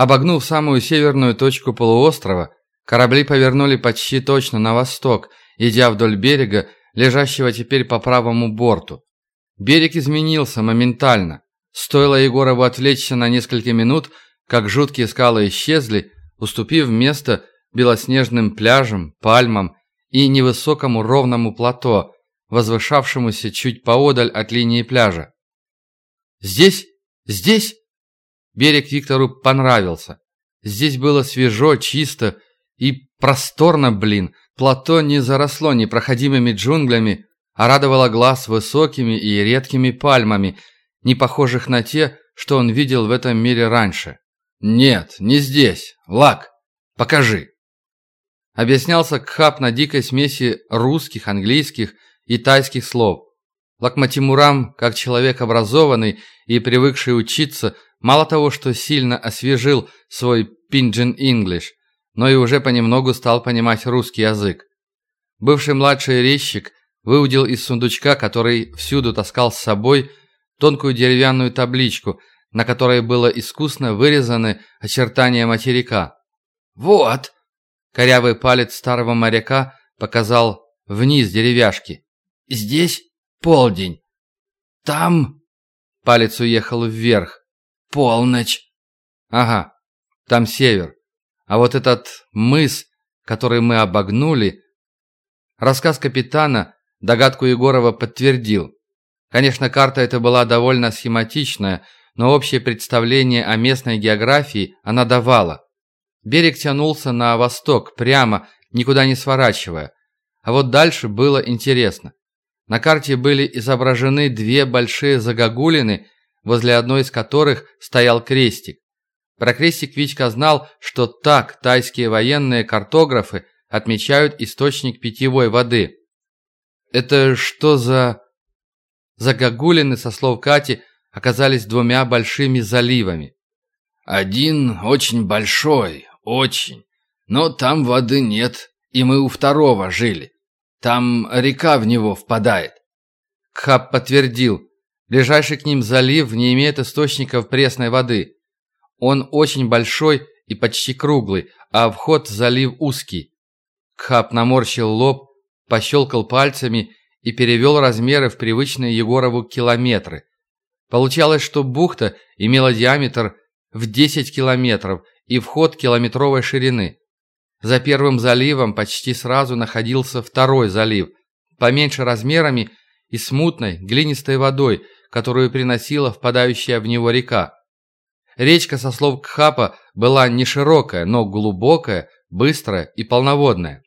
Обогнув самую северную точку полуострова, корабли повернули почти точно на восток, идя вдоль берега, лежащего теперь по правому борту. Берег изменился моментально. Стоило Егорову отвлечься на несколько минут, как жуткие скалы исчезли, уступив место белоснежным пляжам, пальмам и невысокому ровному плато, возвышавшемуся чуть поодаль от линии пляжа. «Здесь? Здесь?» Берег Виктору понравился. Здесь было свежо, чисто и просторно, блин. Плато не заросло непроходимыми джунглями, а радовало глаз высокими и редкими пальмами, не похожих на те, что он видел в этом мире раньше. «Нет, не здесь. Лак, покажи». Объяснялся Кхап на дикой смеси русских, английских и тайских слов. Лакматимурам, как человек образованный и привыкший учиться, мало того, что сильно освежил свой пинджин инглиш, но и уже понемногу стал понимать русский язык. Бывший младший резчик выудил из сундучка, который всюду таскал с собой, тонкую деревянную табличку, на которой было искусно вырезаны очертания материка. «Вот!» Корявый палец старого моряка показал вниз деревяшки. «Здесь полдень. Там...» Палец уехал вверх. «Полночь». «Ага, там север. А вот этот мыс, который мы обогнули...» Рассказ капитана догадку Егорова подтвердил. Конечно, карта эта была довольно схематичная, но общее представление о местной географии она давала. Берег тянулся на восток, прямо, никуда не сворачивая. А вот дальше было интересно. На карте были изображены две большие загогулины, возле одной из которых стоял крестик. Про крестик Витька знал, что так тайские военные картографы отмечают источник питьевой воды. Это что за... Загогулины, со слов Кати, оказались двумя большими заливами. Один очень большой, очень. Но там воды нет, и мы у второго жили. Там река в него впадает. Кхаб подтвердил. Ближайший к ним залив не имеет источников пресной воды. Он очень большой и почти круглый, а вход в залив узкий. Кхаб наморщил лоб, пощелкал пальцами и перевел размеры в привычные Егорову километры. Получалось, что бухта имела диаметр в 10 километров и вход километровой ширины. За первым заливом почти сразу находился второй залив, поменьше размерами и с мутной, глинистой водой, которую приносила впадающая в него река. Речка, со слов Кхапа, была не широкая, но глубокая, быстрая и полноводная.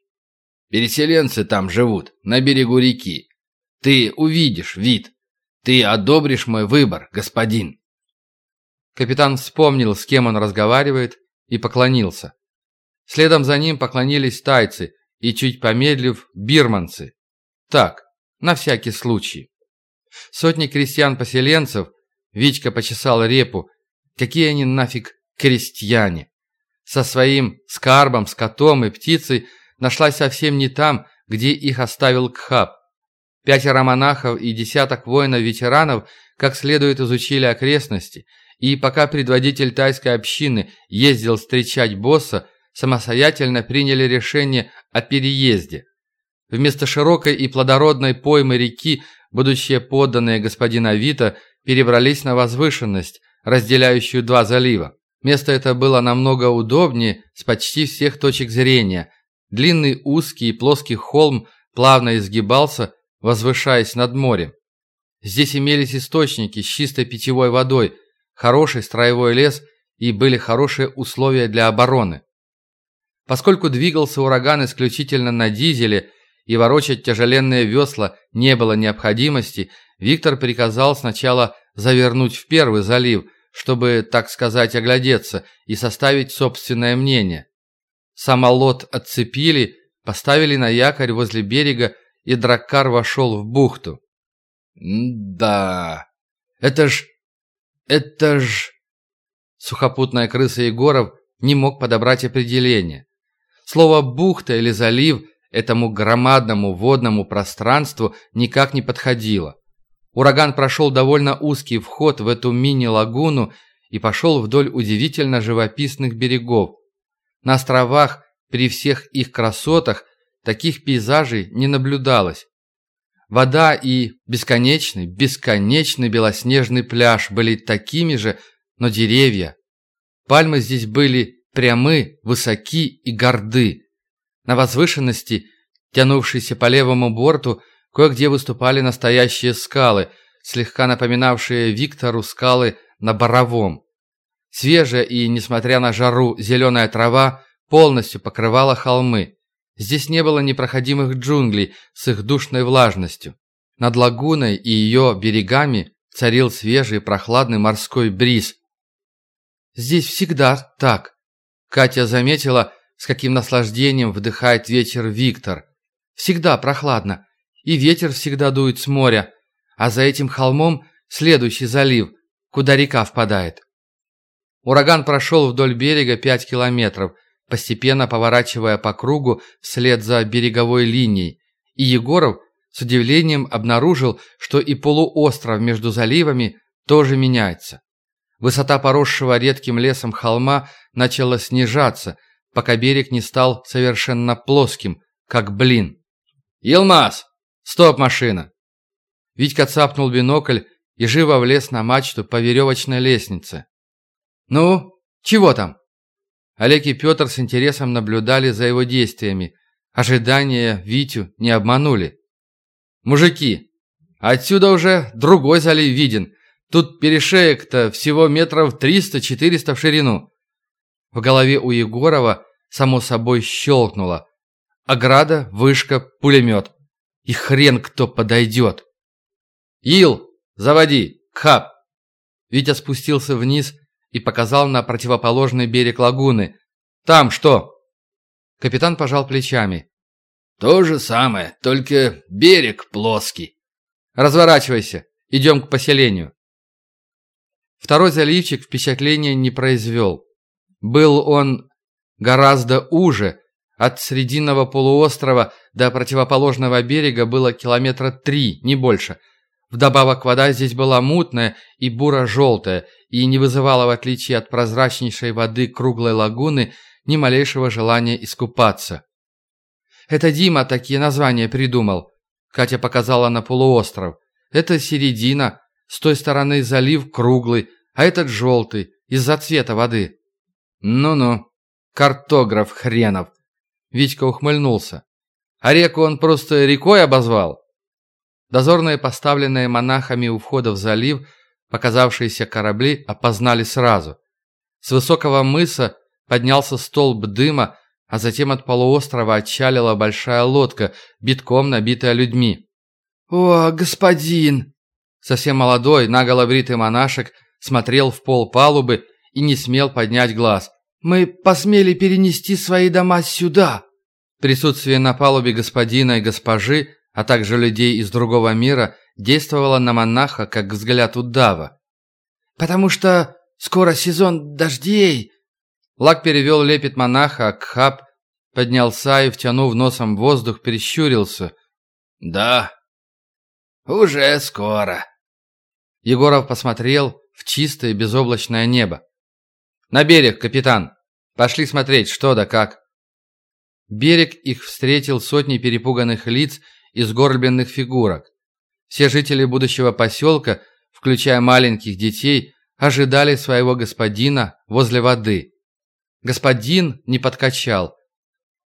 «Переселенцы там живут, на берегу реки. Ты увидишь вид. Ты одобришь мой выбор, господин». Капитан вспомнил, с кем он разговаривает, и поклонился. Следом за ним поклонились тайцы и, чуть помедлив, бирманцы. Так, на всякий случай. Сотни крестьян-поселенцев, Витька почесал репу, какие они нафиг крестьяне. Со своим скарбом, скотом и птицей нашлась совсем не там, где их оставил Кхаб. Пятеро монахов и десяток воинов-ветеранов как следует изучили окрестности – и пока предводитель тайской общины ездил встречать босса, самостоятельно приняли решение о переезде. Вместо широкой и плодородной поймы реки, будущие подданные господина Вита перебрались на возвышенность, разделяющую два залива. Место это было намного удобнее с почти всех точек зрения. Длинный узкий и плоский холм плавно изгибался, возвышаясь над морем. Здесь имелись источники с чистой питьевой водой – хороший строевой лес и были хорошие условия для обороны. Поскольку двигался ураган исключительно на дизеле и ворочать тяжеленные весла не было необходимости, Виктор приказал сначала завернуть в первый залив, чтобы, так сказать, оглядеться и составить собственное мнение. Самолот отцепили, поставили на якорь возле берега, и драккар вошел в бухту. «Да, это ж это ж...» Сухопутная крыса Егоров не мог подобрать определение. Слово «бухта» или «залив» этому громадному водному пространству никак не подходило. Ураган прошел довольно узкий вход в эту мини-лагуну и пошел вдоль удивительно живописных берегов. На островах, при всех их красотах, таких пейзажей не наблюдалось. Вода и бесконечный, бесконечный белоснежный пляж были такими же, но деревья. Пальмы здесь были прямы, высоки и горды. На возвышенности, тянувшейся по левому борту, кое-где выступали настоящие скалы, слегка напоминавшие Виктору скалы на Боровом. Свежая и, несмотря на жару, зеленая трава полностью покрывала холмы. Здесь не было непроходимых джунглей с их душной влажностью. Над лагуной и ее берегами царил свежий прохладный морской бриз. «Здесь всегда так», — Катя заметила, с каким наслаждением вдыхает вечер Виктор. «Всегда прохладно, и ветер всегда дует с моря, а за этим холмом следующий залив, куда река впадает». Ураган прошел вдоль берега пять километров, постепенно поворачивая по кругу вслед за береговой линией, и Егоров с удивлением обнаружил, что и полуостров между заливами тоже меняется. Высота поросшего редким лесом холма начала снижаться, пока берег не стал совершенно плоским, как блин. «Елмаз! Стоп, машина!» Витька цапнул бинокль и живо влез на мачту по веревочной лестнице. «Ну, чего там?» Олег и Петр с интересом наблюдали за его действиями. Ожидания Витю не обманули. «Мужики, отсюда уже другой залив виден. Тут перешеек-то всего метров триста-четыреста в ширину». В голове у Егорова само собой щелкнуло. Ограда, вышка, пулемет. И хрен кто подойдет. «Ил, заводи! Кхап!» Витя спустился вниз и показал на противоположный берег лагуны. «Там что?» Капитан пожал плечами. «То же самое, только берег плоский». «Разворачивайся, идем к поселению». Второй заливчик впечатления не произвел. Был он гораздо уже. От срединного полуострова до противоположного берега было километра три, не больше – Вдобавок вода здесь была мутная и буро-желтая, и не вызывала, в отличие от прозрачнейшей воды круглой лагуны, ни малейшего желания искупаться. «Это Дима такие названия придумал», — Катя показала на полуостров. «Это середина, с той стороны залив круглый, а этот желтый, из-за цвета воды». «Ну-ну, картограф хренов!» Витька ухмыльнулся. «А реку он просто рекой обозвал?» Дозорные, поставленные монахами у входа в залив, показавшиеся корабли опознали сразу. С высокого мыса поднялся столб дыма, а затем от полуострова отчалила большая лодка, битком набитая людьми. «О, господин!» Совсем молодой, наголо монашек смотрел в пол палубы и не смел поднять глаз. «Мы посмели перенести свои дома сюда!» Присутствие на палубе господина и госпожи а также людей из другого мира, действовала на монаха как взгляд удава. «Потому что скоро сезон дождей!» Лак перевел лепет монаха, а Кхаб поднялся и, втянув носом воздух, прищурился. «Да, уже скоро». Егоров посмотрел в чистое безоблачное небо. «На берег, капитан! Пошли смотреть, что да как!» Берег их встретил сотни перепуганных лиц из горбленных фигурок. Все жители будущего поселка, включая маленьких детей, ожидали своего господина возле воды. Господин не подкачал.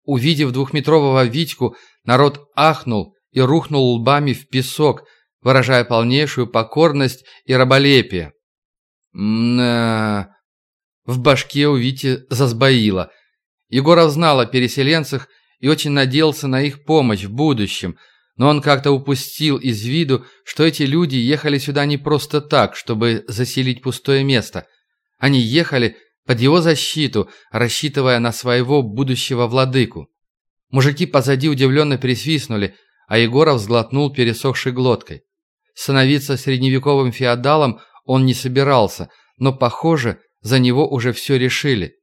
Увидев двухметрового Витьку, народ ахнул и рухнул лбами в песок, выражая полнейшую покорность и раболепие. Мна... В башке у Вити засбоило. Егоров знал о переселенцах и очень надеялся на их помощь в будущем – но он как-то упустил из виду, что эти люди ехали сюда не просто так, чтобы заселить пустое место. Они ехали под его защиту, рассчитывая на своего будущего владыку. Мужики позади удивленно присвистнули, а Егоров сглотнул пересохшей глоткой. Становиться средневековым феодалом он не собирался, но, похоже, за него уже все решили.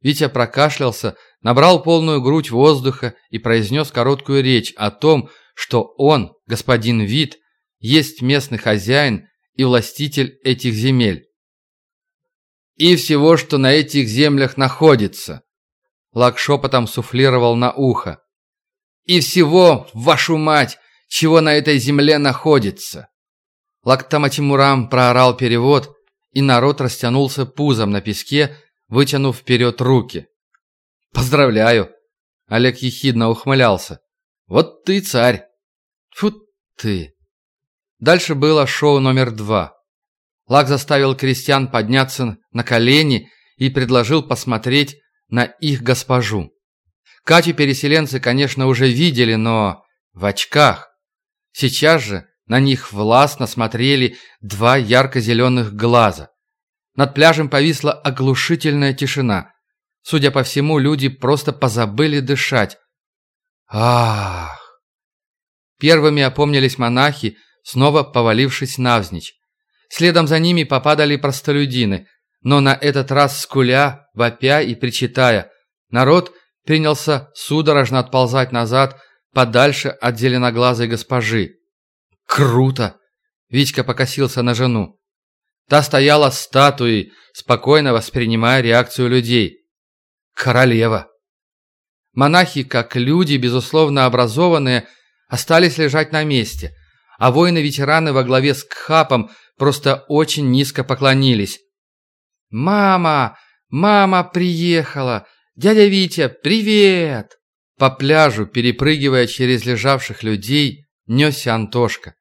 Витя прокашлялся, набрал полную грудь воздуха и произнес короткую речь о том, что он, господин Вит, есть местный хозяин и властитель этих земель. и всего, что на этих землях находится. Лак шепотом суфлировал на ухо. И всего, вашу мать, чего на этой земле находится. Лактама Тимурам проорал перевод, и народ растянулся пузом на песке, вытянув вперед руки. «Поздравляю!» Олег ехидно ухмылялся. «Вот ты царь!» Фу ты! Дальше было шоу номер два. Лак заставил крестьян подняться на колени и предложил посмотреть на их госпожу. Катю переселенцы, конечно, уже видели, но в очках. Сейчас же на них властно смотрели два ярко-зеленых глаза. Над пляжем повисла оглушительная тишина. Судя по всему, люди просто позабыли дышать. Ах! Первыми опомнились монахи, снова повалившись навзничь. Следом за ними попадали простолюдины, но на этот раз скуля, вопя и причитая. Народ принялся судорожно отползать назад, подальше от зеленоглазой госпожи. «Круто!» — Витька покосился на жену. Та стояла статуей, спокойно воспринимая реакцию людей. «Королева!» Монахи, как люди, безусловно образованные, остались лежать на месте, а воины-ветераны во главе с Кхапом просто очень низко поклонились. «Мама! Мама приехала! Дядя Витя, привет!» По пляжу, перепрыгивая через лежавших людей, несся Антошка.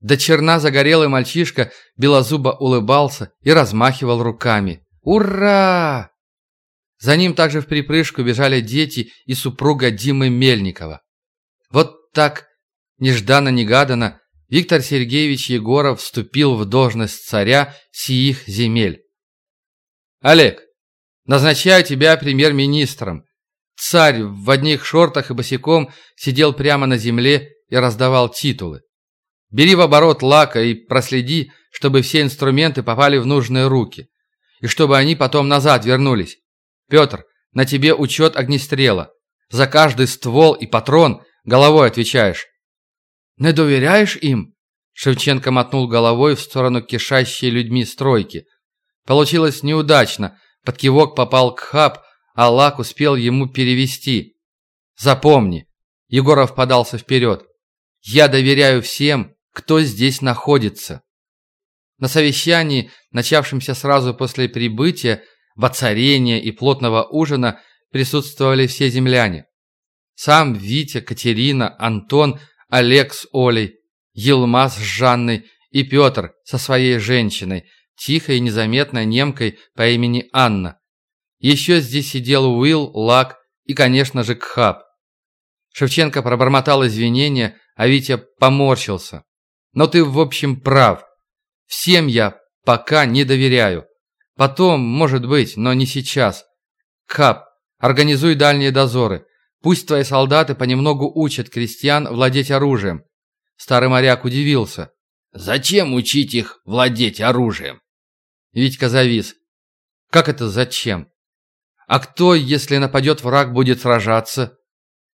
До черна загорелый мальчишка белозубо улыбался и размахивал руками. «Ура!» За ним также в припрыжку бежали дети и супруга Димы Мельникова. Вот так, нежданно-негаданно, Виктор Сергеевич Егоров вступил в должность царя сиих земель. «Олег, назначаю тебя премьер-министром». Царь в одних шортах и босиком сидел прямо на земле и раздавал титулы. Бери в оборот лака и проследи, чтобы все инструменты попали в нужные руки. И чтобы они потом назад вернулись. Петр, на тебе учет огнестрела. За каждый ствол и патрон головой отвечаешь. «Не доверяешь им?» Шевченко мотнул головой в сторону кишащей людьми стройки. Получилось неудачно. Под кивок попал к хаб, а Лак успел ему перевести. «Запомни!» Егоров подался вперед. «Я доверяю всем, кто здесь находится». На совещании, начавшемся сразу после прибытия, воцарения и плотного ужина, присутствовали все земляне. Сам Витя, Катерина, Антон – Олег с Олей, Елмаз с Жанной и Петр со своей женщиной, тихой и незаметной немкой по имени Анна. Еще здесь сидел Уилл, Лак и, конечно же, Кхаб. Шевченко пробормотал извинения, а Витя поморщился. Но ты, в общем, прав. Всем я пока не доверяю. Потом, может быть, но не сейчас. Кхаб, организуй дальние дозоры. Пусть твои солдаты понемногу учат крестьян владеть оружием. Старый моряк удивился. Зачем учить их владеть оружием? Витька завис. Как это зачем? А кто, если нападет враг, будет сражаться?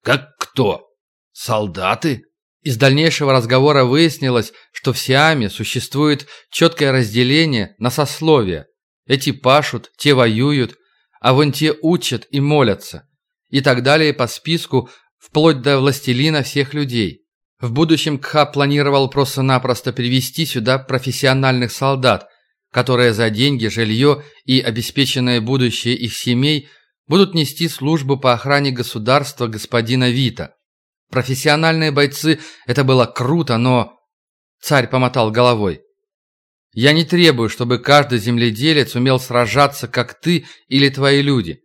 Как кто? Солдаты? Из дальнейшего разговора выяснилось, что в Сиаме существует четкое разделение на сословия. Эти пашут, те воюют, а вон те учат и молятся и так далее по списку, вплоть до властелина всех людей. В будущем Кха планировал просто-напросто привести сюда профессиональных солдат, которые за деньги, жилье и обеспеченное будущее их семей будут нести службу по охране государства господина Вита. Профессиональные бойцы – это было круто, но... Царь помотал головой. Я не требую, чтобы каждый земледелец умел сражаться, как ты или твои люди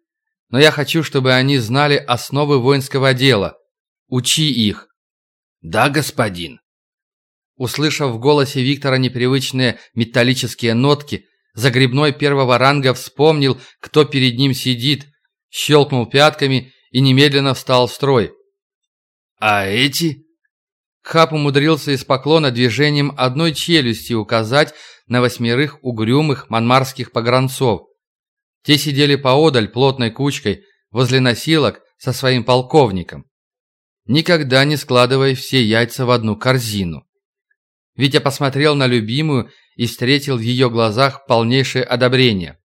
но я хочу, чтобы они знали основы воинского дела. Учи их». «Да, господин». Услышав в голосе Виктора непривычные металлические нотки, Загребной первого ранга вспомнил, кто перед ним сидит, щелкнул пятками и немедленно встал в строй. «А эти?» Хап умудрился из поклона движением одной челюсти указать на восьмерых угрюмых манмарских погранцов, те сидели поодаль плотной кучкой возле носилок со своим полковником. Никогда не складывай все яйца в одну корзину. Витя посмотрел на любимую и встретил в ее глазах полнейшее одобрение.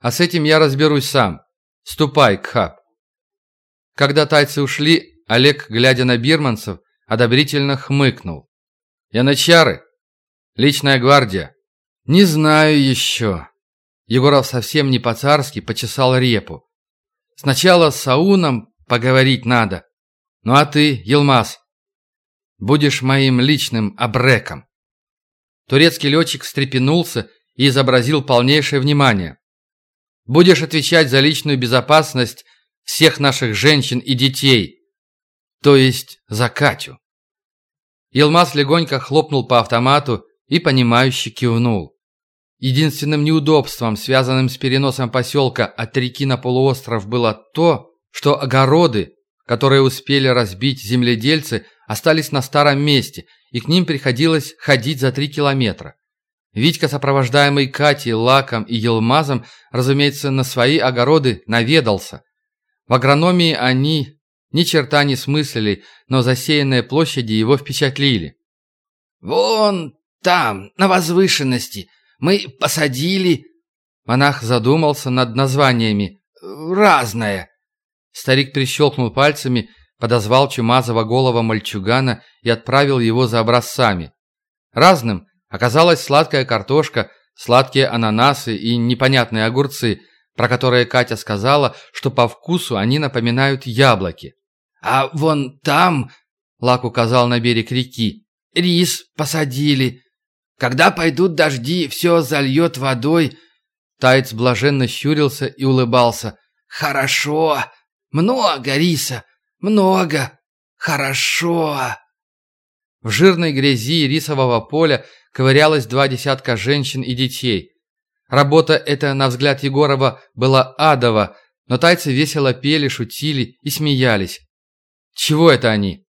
А с этим я разберусь сам. Ступай, Кхаб. Когда тайцы ушли, Олег, глядя на бирманцев, одобрительно хмыкнул. «Янычары? Личная гвардия?» «Не знаю еще». Егоров совсем не по-царски почесал репу. «Сначала с Сауном поговорить надо. Ну а ты, Елмаз, будешь моим личным обреком». Турецкий летчик встрепенулся и изобразил полнейшее внимание. «Будешь отвечать за личную безопасность всех наших женщин и детей, то есть за Катю». Елмаз легонько хлопнул по автомату и, понимающе кивнул. Единственным неудобством, связанным с переносом поселка от реки на полуостров, было то, что огороды, которые успели разбить земледельцы, остались на старом месте, и к ним приходилось ходить за три километра. Витька, сопровождаемый Катей, Лаком и Елмазом, разумеется, на свои огороды наведался. В агрономии они ни черта не смыслили, но засеянные площади его впечатлили. «Вон там, на возвышенности, мы посадили...» Монах задумался над названиями. «Разное». Старик прищелкнул пальцами, подозвал чумазого голого мальчугана и отправил его за образцами. Разным оказалась сладкая картошка, сладкие ананасы и непонятные огурцы, про которые Катя сказала, что по вкусу они напоминают яблоки. «А вон там...» — Лак указал на берег реки. «Рис посадили. Когда пойдут дожди, все зальет водой». Таец блаженно щурился и улыбался. «Хорошо! Много риса! Много! Хорошо!» В жирной грязи рисового поля ковырялось два десятка женщин и детей. Работа эта, на взгляд Егорова, была адова, но тайцы весело пели, шутили и смеялись. Чего это они?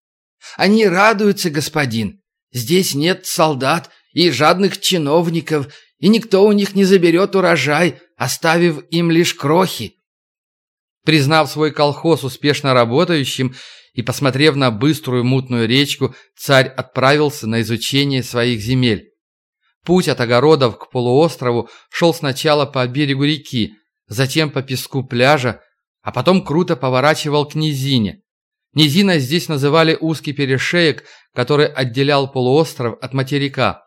Они радуются, господин. Здесь нет солдат и жадных чиновников, и никто у них не заберет урожай, оставив им лишь крохи. Признав свой колхоз успешно работающим и посмотрев на быструю мутную речку, царь отправился на изучение своих земель. Путь от огородов к полуострову шел сначала по берегу реки, затем по песку пляжа, а потом круто поворачивал к низине. Низина здесь называли узкий перешеек, который отделял полуостров от материка.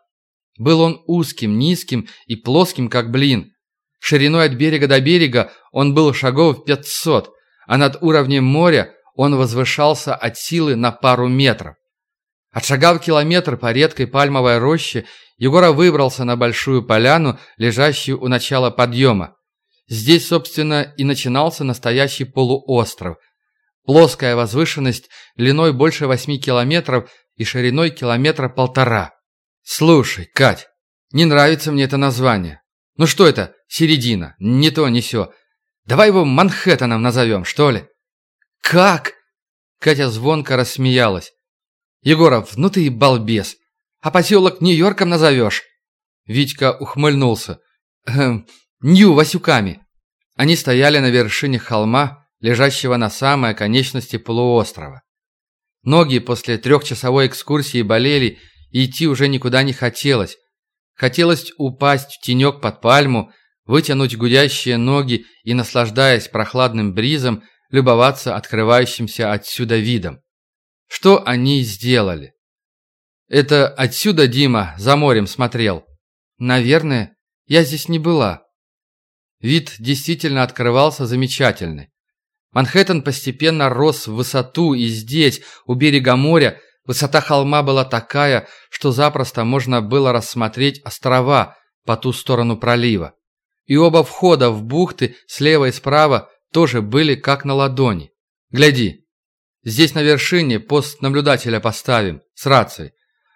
Был он узким, низким и плоским, как блин. Шириной от берега до берега он был шагов 500, а над уровнем моря он возвышался от силы на пару метров. Отшагав километр по редкой пальмовой роще, Егора выбрался на большую поляну, лежащую у начала подъема. Здесь, собственно, и начинался настоящий полуостров – Плоская возвышенность длиной больше восьми километров и шириной километра полтора. Слушай, Кать, не нравится мне это название. Ну что это, середина, не то, не сё. Давай его Манхэттеном назовем, что ли? Как? Катя звонко рассмеялась. Егоров, ну ты и балбес. А поселок Нью-Йорком назовешь? Витька ухмыльнулся. Эм, Нью-Васюками. Они стояли на вершине холма, лежащего на самой конечности полуострова. Ноги после трехчасовой экскурсии болели, и идти уже никуда не хотелось. Хотелось упасть в тенек под пальму, вытянуть гудящие ноги и, наслаждаясь прохладным бризом, любоваться открывающимся отсюда видом. Что они сделали? Это отсюда Дима за морем смотрел. Наверное, я здесь не была. Вид действительно открывался замечательный. Манхэттен постепенно рос в высоту, и здесь, у берега моря, высота холма была такая, что запросто можно было рассмотреть острова по ту сторону пролива. И оба входа в бухты слева и справа тоже были как на ладони. Гляди, здесь на вершине пост наблюдателя поставим, с рацией.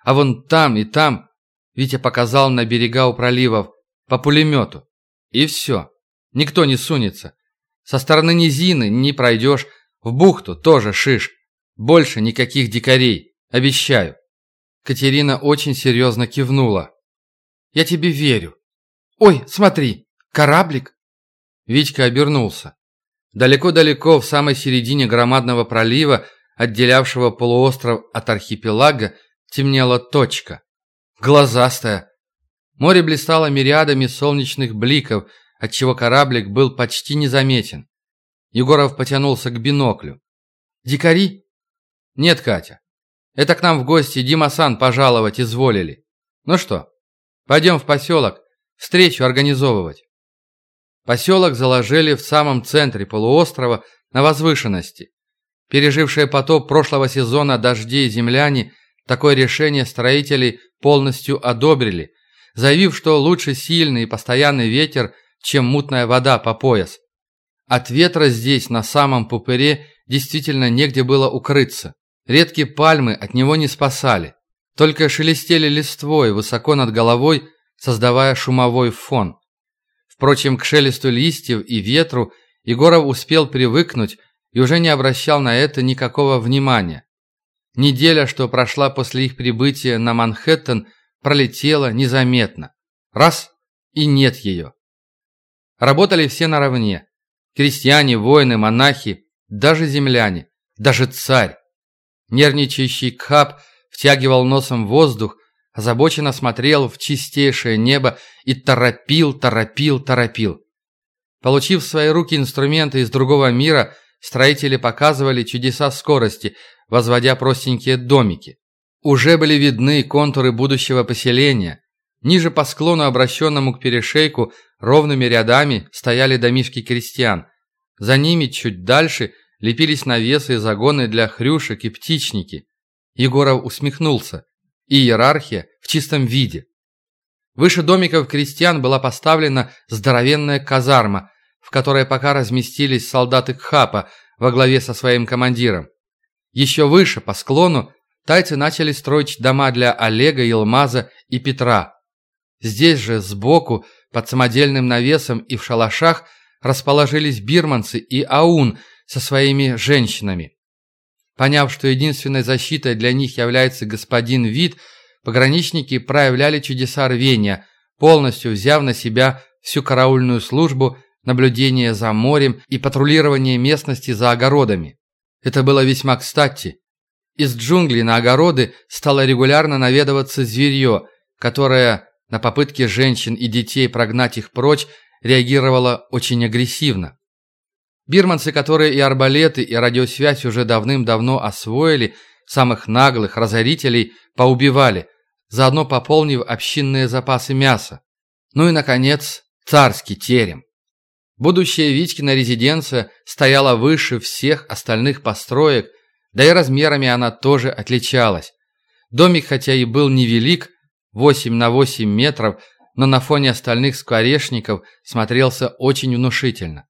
А вон там и там, Витя показал на берега у проливов, по пулемету. И все. Никто не сунется. Со стороны низины не пройдешь, в бухту тоже шиш. Больше никаких дикарей, обещаю». Катерина очень серьезно кивнула. «Я тебе верю. Ой, смотри, кораблик!» Витька обернулся. Далеко-далеко, в самой середине громадного пролива, отделявшего полуостров от архипелага, темнела точка. Глазастая. Море блистало мириадами солнечных бликов, отчего кораблик был почти незаметен. Егоров потянулся к биноклю. «Дикари?» «Нет, Катя. Это к нам в гости Дима-сан пожаловать изволили. Ну что, пойдем в поселок, встречу организовывать». Поселок заложили в самом центре полуострова на возвышенности. Пережившие потоп прошлого сезона дождей земляне такое решение строителей полностью одобрили, заявив, что лучше сильный и постоянный ветер, чем мутная вода по пояс. От ветра здесь, на самом пупыре, действительно негде было укрыться. Редкие пальмы от него не спасали, только шелестели листвой высоко над головой, создавая шумовой фон. Впрочем, к шелесту листьев и ветру Егоров успел привыкнуть и уже не обращал на это никакого внимания. Неделя, что прошла после их прибытия на Манхэттен, пролетела незаметно. Раз – и нет ее. Работали все наравне. Крестьяне, воины, монахи, даже земляне, даже царь. Нервничающий Кхаб втягивал носом воздух, озабоченно смотрел в чистейшее небо и торопил, торопил, торопил. Получив в свои руки инструменты из другого мира, строители показывали чудеса скорости, возводя простенькие домики. Уже были видны контуры будущего поселения. Ниже по склону, обращенному к перешейку, ровными рядами стояли домишки крестьян. За ними чуть дальше лепились навесы и загоны для хрюшек и птичники. Егоров усмехнулся. Иерархия в чистом виде. Выше домиков крестьян была поставлена здоровенная казарма, в которой пока разместились солдаты Кхапа во главе со своим командиром. Еще выше, по склону, тайцы начали строить дома для Олега, Елмаза и Петра. Здесь же, сбоку, под самодельным навесом и в шалашах, расположились бирманцы и Аун со своими женщинами. Поняв, что единственной защитой для них является господин Вид, пограничники проявляли чудеса рвения, полностью взяв на себя всю караульную службу, наблюдение за морем и патрулирование местности за огородами. Это было весьма кстати. Из джунглей на огороды стало регулярно наведываться зверье, которое на попытки женщин и детей прогнать их прочь реагировало очень агрессивно. Бирманцы, которые и арбалеты, и радиосвязь уже давным-давно освоили, самых наглых разорителей поубивали, заодно пополнив общинные запасы мяса. Ну и, наконец, царский терем. Будущая Витькина резиденция стояла выше всех остальных построек, да и размерами она тоже отличалась. Домик хотя и был невелик, 8 на 8 метров, но на фоне остальных скворечников смотрелся очень внушительно.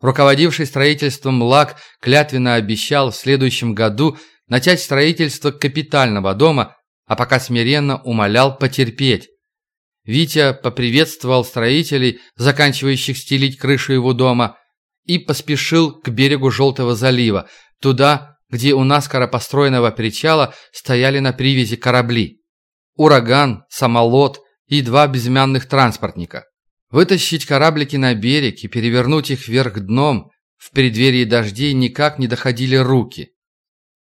Руководивший строительством ЛАК клятвенно обещал в следующем году начать строительство капитального дома, а пока смиренно умолял потерпеть. Витя поприветствовал строителей, заканчивающих стелить крышу его дома, и поспешил к берегу Желтого залива, туда, где у наскоро построенного причала стояли на привязи корабли. Ураган, самолет и два безымянных транспортника. Вытащить кораблики на берег и перевернуть их вверх дном в преддверии дождей никак не доходили руки.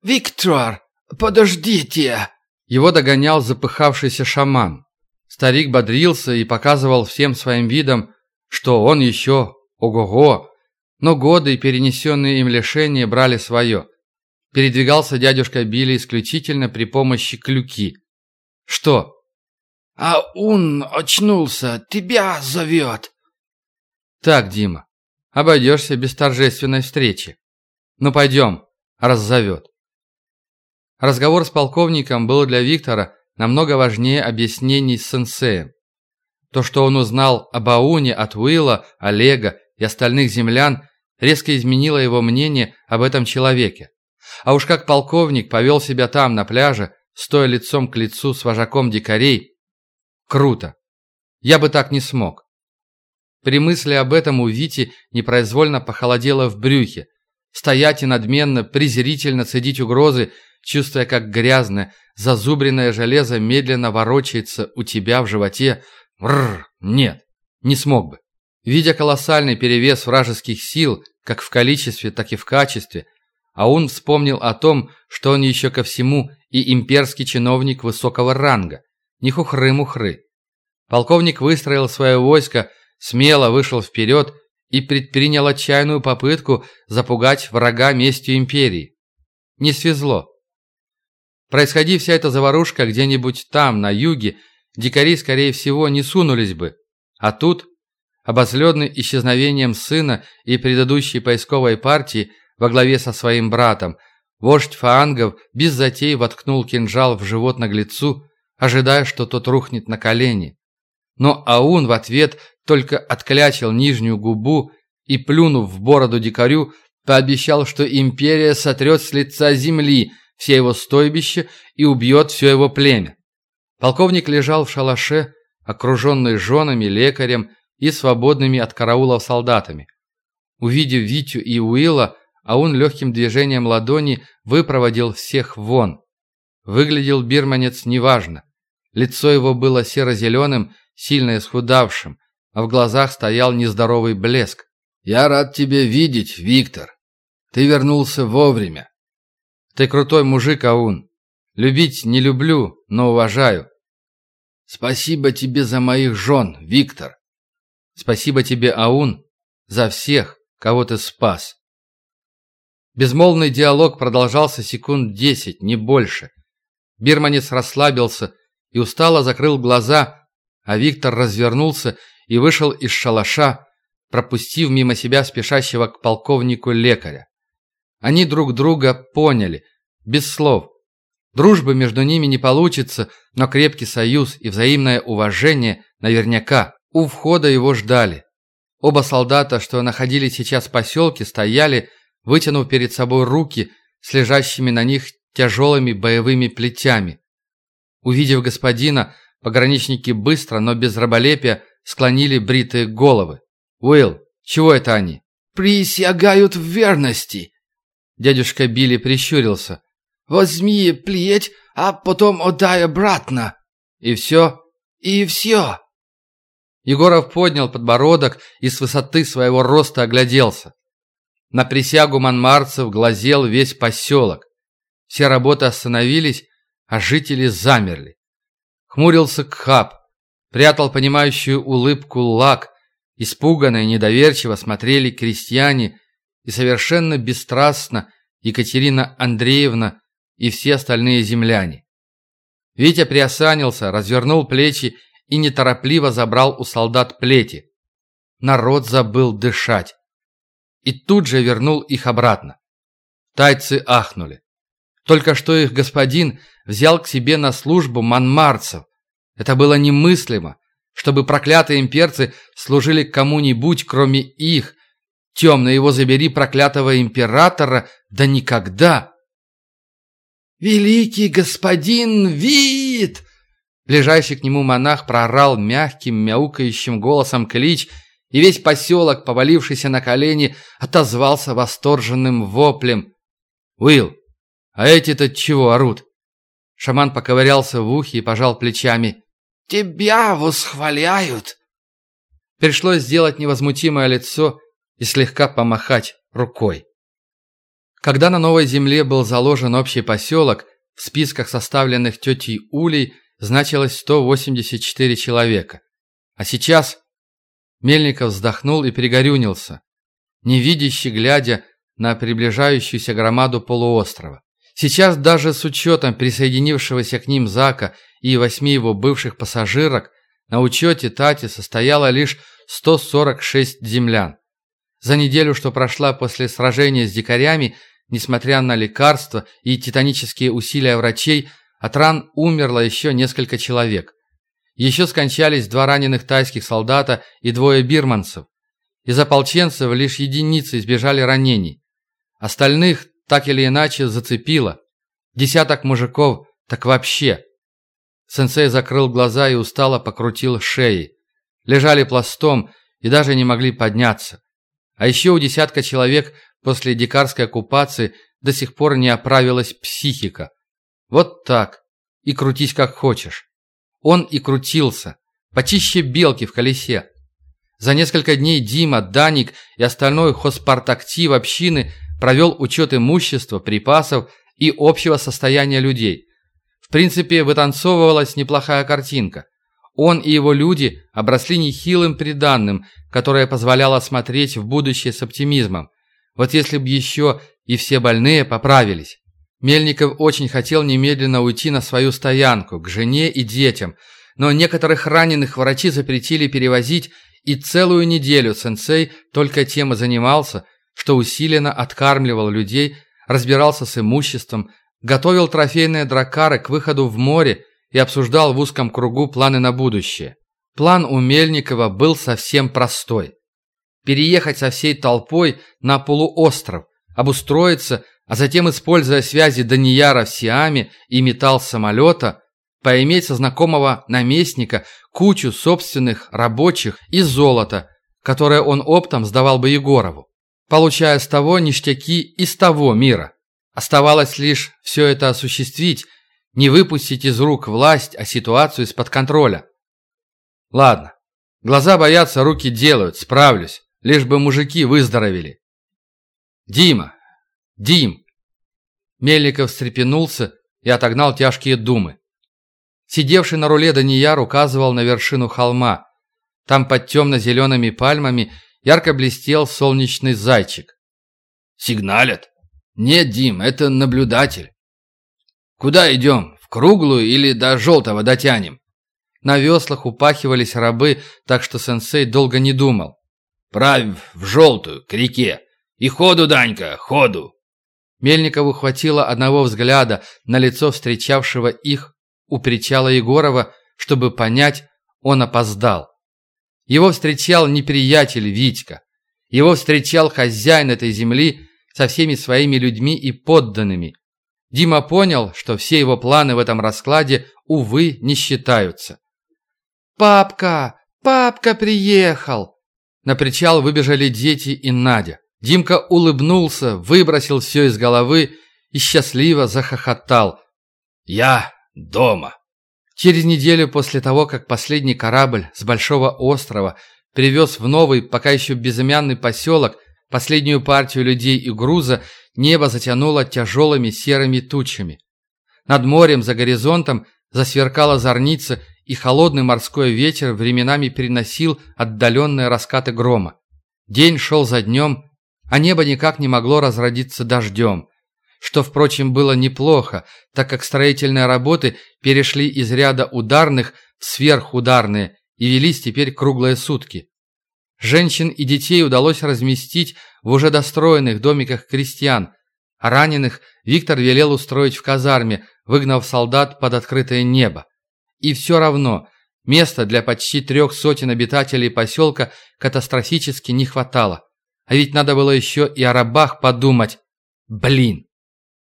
«Виктор, подождите!» Его догонял запыхавшийся шаман. Старик бодрился и показывал всем своим видом, что он еще ого-го, но годы и перенесенные им лишения брали свое. Передвигался дядюшка Билли исключительно при помощи клюки. «Что?» А он очнулся, тебя зовет. Так, Дима, обойдешься без торжественной встречи. Ну пойдем, раз зовет. Разговор с полковником был для Виктора намного важнее объяснений с сенсеем. То, что он узнал об Ауне от Уилла, Олега и остальных землян, резко изменило его мнение об этом человеке. А уж как полковник повел себя там, на пляже, стоя лицом к лицу с вожаком дикарей, Круто. Я бы так не смог. При мысли об этом у Вити непроизвольно похолодело в брюхе. Стоять и надменно, презрительно цедить угрозы, чувствуя, как грязное, зазубренное железо медленно ворочается у тебя в животе. Рррр, нет, не смог бы. Видя колоссальный перевес вражеских сил, как в количестве, так и в качестве, а он вспомнил о том, что он еще ко всему и имперский чиновник высокого ранга – не хухры-мухры. Полковник выстроил свое войско смело вышел вперед и предпринял отчаянную попытку запугать врага местью империи. Не свезло. Происходи вся эта заварушка где-нибудь там, на юге, дикари, скорее всего, не сунулись бы. А тут, обозленный исчезновением сына и предыдущей поисковой партии во главе со своим братом, вождь фаангов без затей воткнул кинжал в живот наглецу, ожидая, что тот рухнет на колени. Но Аун в ответ только отклячил нижнюю губу и, плюнув в бороду дикарю, пообещал, что империя сотрет с лица земли все его стойбища и убьет все его племя. Полковник лежал в шалаше, окруженный женами, лекарем и свободными от караулов солдатами. Увидев Витю и Уилла, Аун легким движением ладони выпроводил всех вон. Выглядел бирманец неважно. Лицо его было серо-зеленым, сильно исхудавшим, а в глазах стоял нездоровый блеск. «Я рад тебя видеть, Виктор. Ты вернулся вовремя. Ты крутой мужик, Аун. Любить не люблю, но уважаю. Спасибо тебе за моих жен, Виктор. Спасибо тебе, Аун, за всех, кого ты спас». Безмолвный диалог продолжался секунд десять, не больше. Бирманец расслабился и устало закрыл глаза, а Виктор развернулся и вышел из шалаша, пропустив мимо себя спешащего к полковнику лекаря. Они друг друга поняли, без слов. Дружбы между ними не получится, но крепкий союз и взаимное уважение наверняка. У входа его ждали. Оба солдата, что находились сейчас в поселке, стояли, вытянув перед собой руки с лежащими на них тяжелыми боевыми плетями. Увидев господина, пограничники быстро, но без раболепия склонили бритые головы. «Уилл, чего это они?» «Присягают в верности!» Дядюшка Билли прищурился. «Возьми плеть, а потом отдай обратно!» «И все?» «И все!» Егоров поднял подбородок и с высоты своего роста огляделся. На присягу манмарцев глазел весь поселок. Все работы остановились, а жители замерли. Хмурился Кхаб, прятал понимающую улыбку Лак, испуганно и недоверчиво смотрели крестьяне и совершенно бесстрастно Екатерина Андреевна и все остальные земляне. Витя приосанился, развернул плечи и неторопливо забрал у солдат плети. Народ забыл дышать и тут же вернул их обратно. Тайцы ахнули. Только что их господин взял к себе на службу манмарцев. Это было немыслимо, чтобы проклятые имперцы служили кому-нибудь, кроме их. Темно его забери, проклятого императора, да никогда. «Великий господин Вид!» Ближайший к нему монах прорал мягким, мяукающим голосом клич – и весь поселок, повалившийся на колени, отозвался восторженным воплем. «Уилл, а эти-то чего орут?» Шаман поковырялся в ухе и пожал плечами. «Тебя восхваляют!» Пришлось сделать невозмутимое лицо и слегка помахать рукой. Когда на новой земле был заложен общий поселок, в списках, составленных тетей Улей, значилось 184 человека. А сейчас Мельников вздохнул и перегорюнился, невидящий глядя на приближающуюся громаду полуострова. Сейчас даже с учетом присоединившегося к ним Зака и восьми его бывших пассажирок, на учете Тати состояло лишь 146 землян. За неделю, что прошла после сражения с дикарями, несмотря на лекарства и титанические усилия врачей, от ран умерло еще несколько человек. Еще скончались два раненых тайских солдата и двое бирманцев. Из ополченцев лишь единицы избежали ранений. Остальных так или иначе зацепило. Десяток мужиков так вообще. Сенсей закрыл глаза и устало покрутил шеи. Лежали пластом и даже не могли подняться. А еще у десятка человек после дикарской оккупации до сих пор не оправилась психика. Вот так. И крутись как хочешь. Он и крутился, почище белки в колесе. За несколько дней Дима, Даник и остальной хозпартактив общины провел учет имущества, припасов и общего состояния людей. В принципе, вытанцовывалась неплохая картинка. Он и его люди обросли нехилым приданным, которое позволяло смотреть в будущее с оптимизмом. Вот если б еще и все больные поправились. Мельников очень хотел немедленно уйти на свою стоянку, к жене и детям, но некоторых раненых врачи запретили перевозить, и целую неделю сенсей только тем и занимался, что усиленно откармливал людей, разбирался с имуществом, готовил трофейные дракары к выходу в море и обсуждал в узком кругу планы на будущее. План у Мельникова был совсем простой. Переехать со всей толпой на полуостров, обустроиться, а затем, используя связи Данияра в Сиаме и металл самолета, поиметь со знакомого наместника кучу собственных рабочих и золота, которое он оптом сдавал бы Егорову, получая с того ништяки из того мира. Оставалось лишь все это осуществить, не выпустить из рук власть, а ситуацию из-под контроля. Ладно, глаза боятся, руки делают, справлюсь, лишь бы мужики выздоровели. Дима, Дим! Мельников встрепенулся и отогнал тяжкие думы. Сидевший на руле Данияр указывал на вершину холма. Там под темно-зелеными пальмами ярко блестел солнечный зайчик. «Сигналят?» «Нет, Дим, это наблюдатель». «Куда идем? В круглую или до желтого дотянем?» На веслах упахивались рабы, так что сенсей долго не думал. «Правь в желтую, к реке. И ходу, Данька, ходу!» Мельникову хватило одного взгляда на лицо встречавшего их у причала Егорова, чтобы понять, он опоздал. Его встречал неприятель Витька. Его встречал хозяин этой земли со всеми своими людьми и подданными. Дима понял, что все его планы в этом раскладе, увы, не считаются. «Папка! Папка приехал!» На причал выбежали дети и Надя. Димка улыбнулся, выбросил все из головы и счастливо захохотал. «Я дома!» Через неделю после того, как последний корабль с Большого острова привез в новый, пока еще безымянный поселок последнюю партию людей и груза, небо затянуло тяжелыми серыми тучами. Над морем за горизонтом засверкала зорница, и холодный морской ветер временами переносил отдаленные раскаты грома. День шел за днем, а небо никак не могло разродиться дождем, что, впрочем, было неплохо, так как строительные работы перешли из ряда ударных в сверхударные и велись теперь круглые сутки. Женщин и детей удалось разместить в уже достроенных домиках крестьян, а раненых Виктор велел устроить в казарме, выгнав солдат под открытое небо. И все равно места для почти трех сотен обитателей поселка катастрофически не хватало. А ведь надо было еще и о рабах подумать. Блин!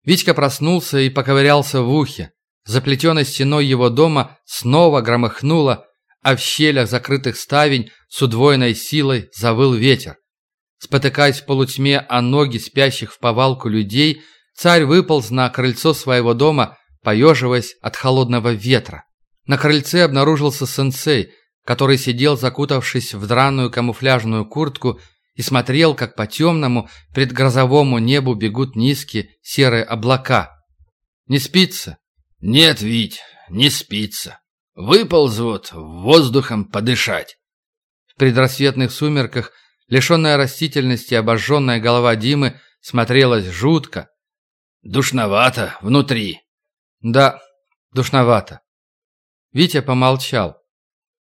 Витька проснулся и поковырялся в ухе. За стеной его дома снова громыхнуло, а в щелях закрытых ставень с удвоенной силой завыл ветер. Спотыкаясь в полутьме о ноги спящих в повалку людей, царь выполз на крыльцо своего дома, поеживаясь от холодного ветра. На крыльце обнаружился сенсей, который сидел закутавшись в драную камуфляжную куртку и смотрел, как по темному предгрозовому небу бегут низкие серые облака. «Не спится?» «Нет, Вить, не спится. Выполз вот воздухом подышать». В предрассветных сумерках, лишенная растительности обожженная голова Димы смотрелась жутко. «Душновато внутри». «Да, душновато». Витя помолчал.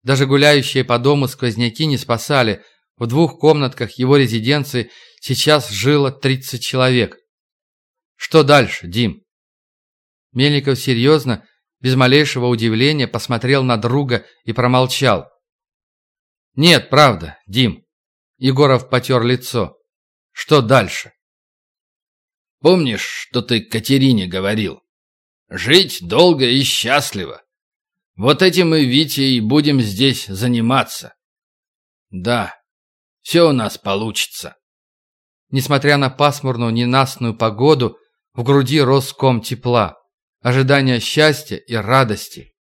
Даже гуляющие по дому сквозняки не спасали – в двух комнатках его резиденции сейчас жило 30 человек. Что дальше, Дим? Мельников серьезно, без малейшего удивления, посмотрел на друга и промолчал. «Нет, правда, Дим». Егоров потер лицо. «Что дальше?» «Помнишь, что ты Катерине говорил? Жить долго и счастливо. Вот этим мы, Витя, и будем здесь заниматься». «Да, все у нас получится». Несмотря на пасмурную ненастную погоду, в груди рос ком тепла, ожидания счастья и радости.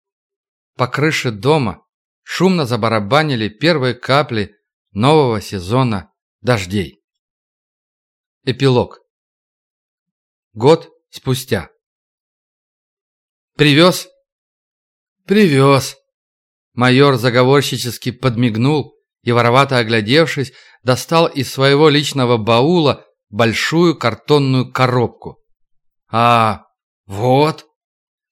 По крыше дома шумно забарабанили первые капли нового сезона дождей. Эпилог. Год спустя. «Привез?» «Привез», Майор заговорщически подмигнул и, воровато оглядевшись, достал из своего личного баула большую картонную коробку. «А, вот!»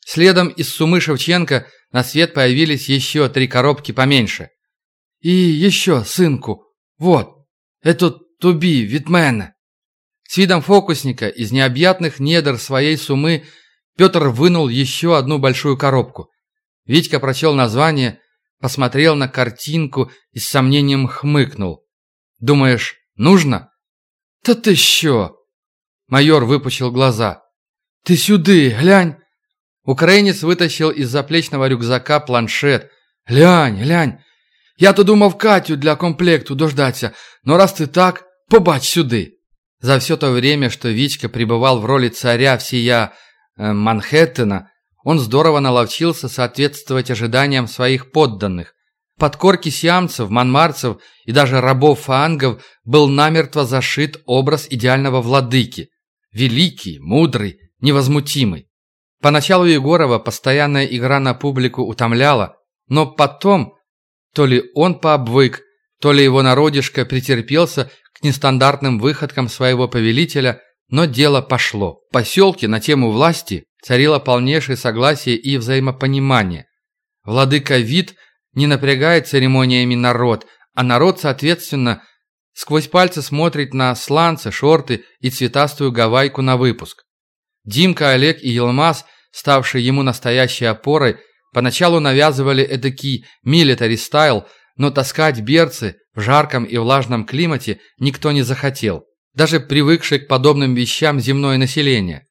Следом из сумы Шевченко на свет появились еще три коробки поменьше. «И еще, сынку, вот, это туби Витмена». С видом фокусника из необъятных недр своей сумы Петр вынул еще одну большую коробку. Витька прочел название, посмотрел на картинку и с сомнением хмыкнул. «Думаешь, нужно?» «Да ты еще!» Майор выпучил глаза. «Ты сюды, глянь!» Украинец вытащил из заплечного рюкзака планшет. «Глянь, глянь! Я-то думав Катю для комплекту дождаться, но раз ты так, побач сюди!» За все то время, что Витька пребывал в роли царя всея э, Манхэттена, он здорово наловчился соответствовать ожиданиям своих подданных. Под корки сиамцев, манмарцев и даже рабов-фаангов был намертво зашит образ идеального владыки. Великий, мудрый, невозмутимый. Поначалу Егорова постоянная игра на публику утомляла, но потом то ли он пообвык, то ли его народишко претерпелся к нестандартным выходкам своего повелителя, но дело пошло. В поселке на тему власти царило полнейшее согласие и взаимопонимание. Владыка вид не напрягает церемониями народ, а народ, соответственно, сквозь пальцы смотрит на сланцы, шорты и цветастую гавайку на выпуск. Димка, Олег и Елмаз, ставшие ему настоящей опорой, поначалу навязывали эдакий милитари стайл, но таскать берцы в жарком и влажном климате никто не захотел, даже привыкший к подобным вещам земное население.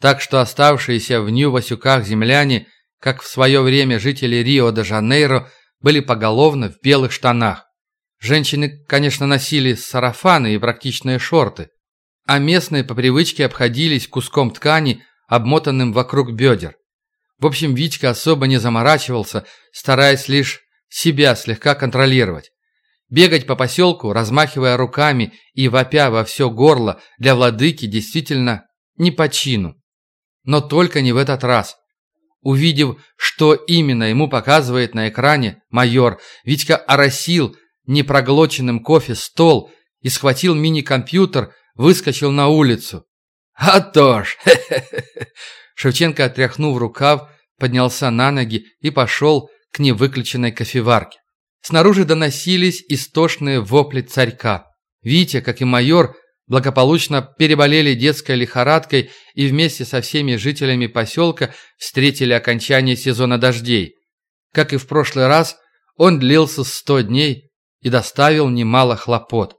Так что оставшиеся в Нью-Васюках земляне, как в свое время жители Рио-де-Жанейро, были поголовно в белых штанах. Женщины, конечно, носили сарафаны и практичные шорты, а местные по привычке обходились куском ткани, обмотанным вокруг бедер. В общем, Витька особо не заморачивался, стараясь лишь себя слегка контролировать. Бегать по поселку, размахивая руками и вопя во все горло, для владыки действительно не по чину. Но только не в этот раз. Увидев, что именно ему показывает на экране майор, Витька оросил непроглоченным кофе стол и схватил мини-компьютер, выскочил на улицу. «А то ж!» Шевченко, отряхнув рукав, поднялся на ноги и пошел к невыключенной кофеварке. Снаружи доносились истошные вопли царька. Витя, как и майор, благополучно переболели детской лихорадкой и вместе со всеми жителями поселка встретили окончание сезона дождей. Как и в прошлый раз, он длился сто дней и доставил немало хлопот.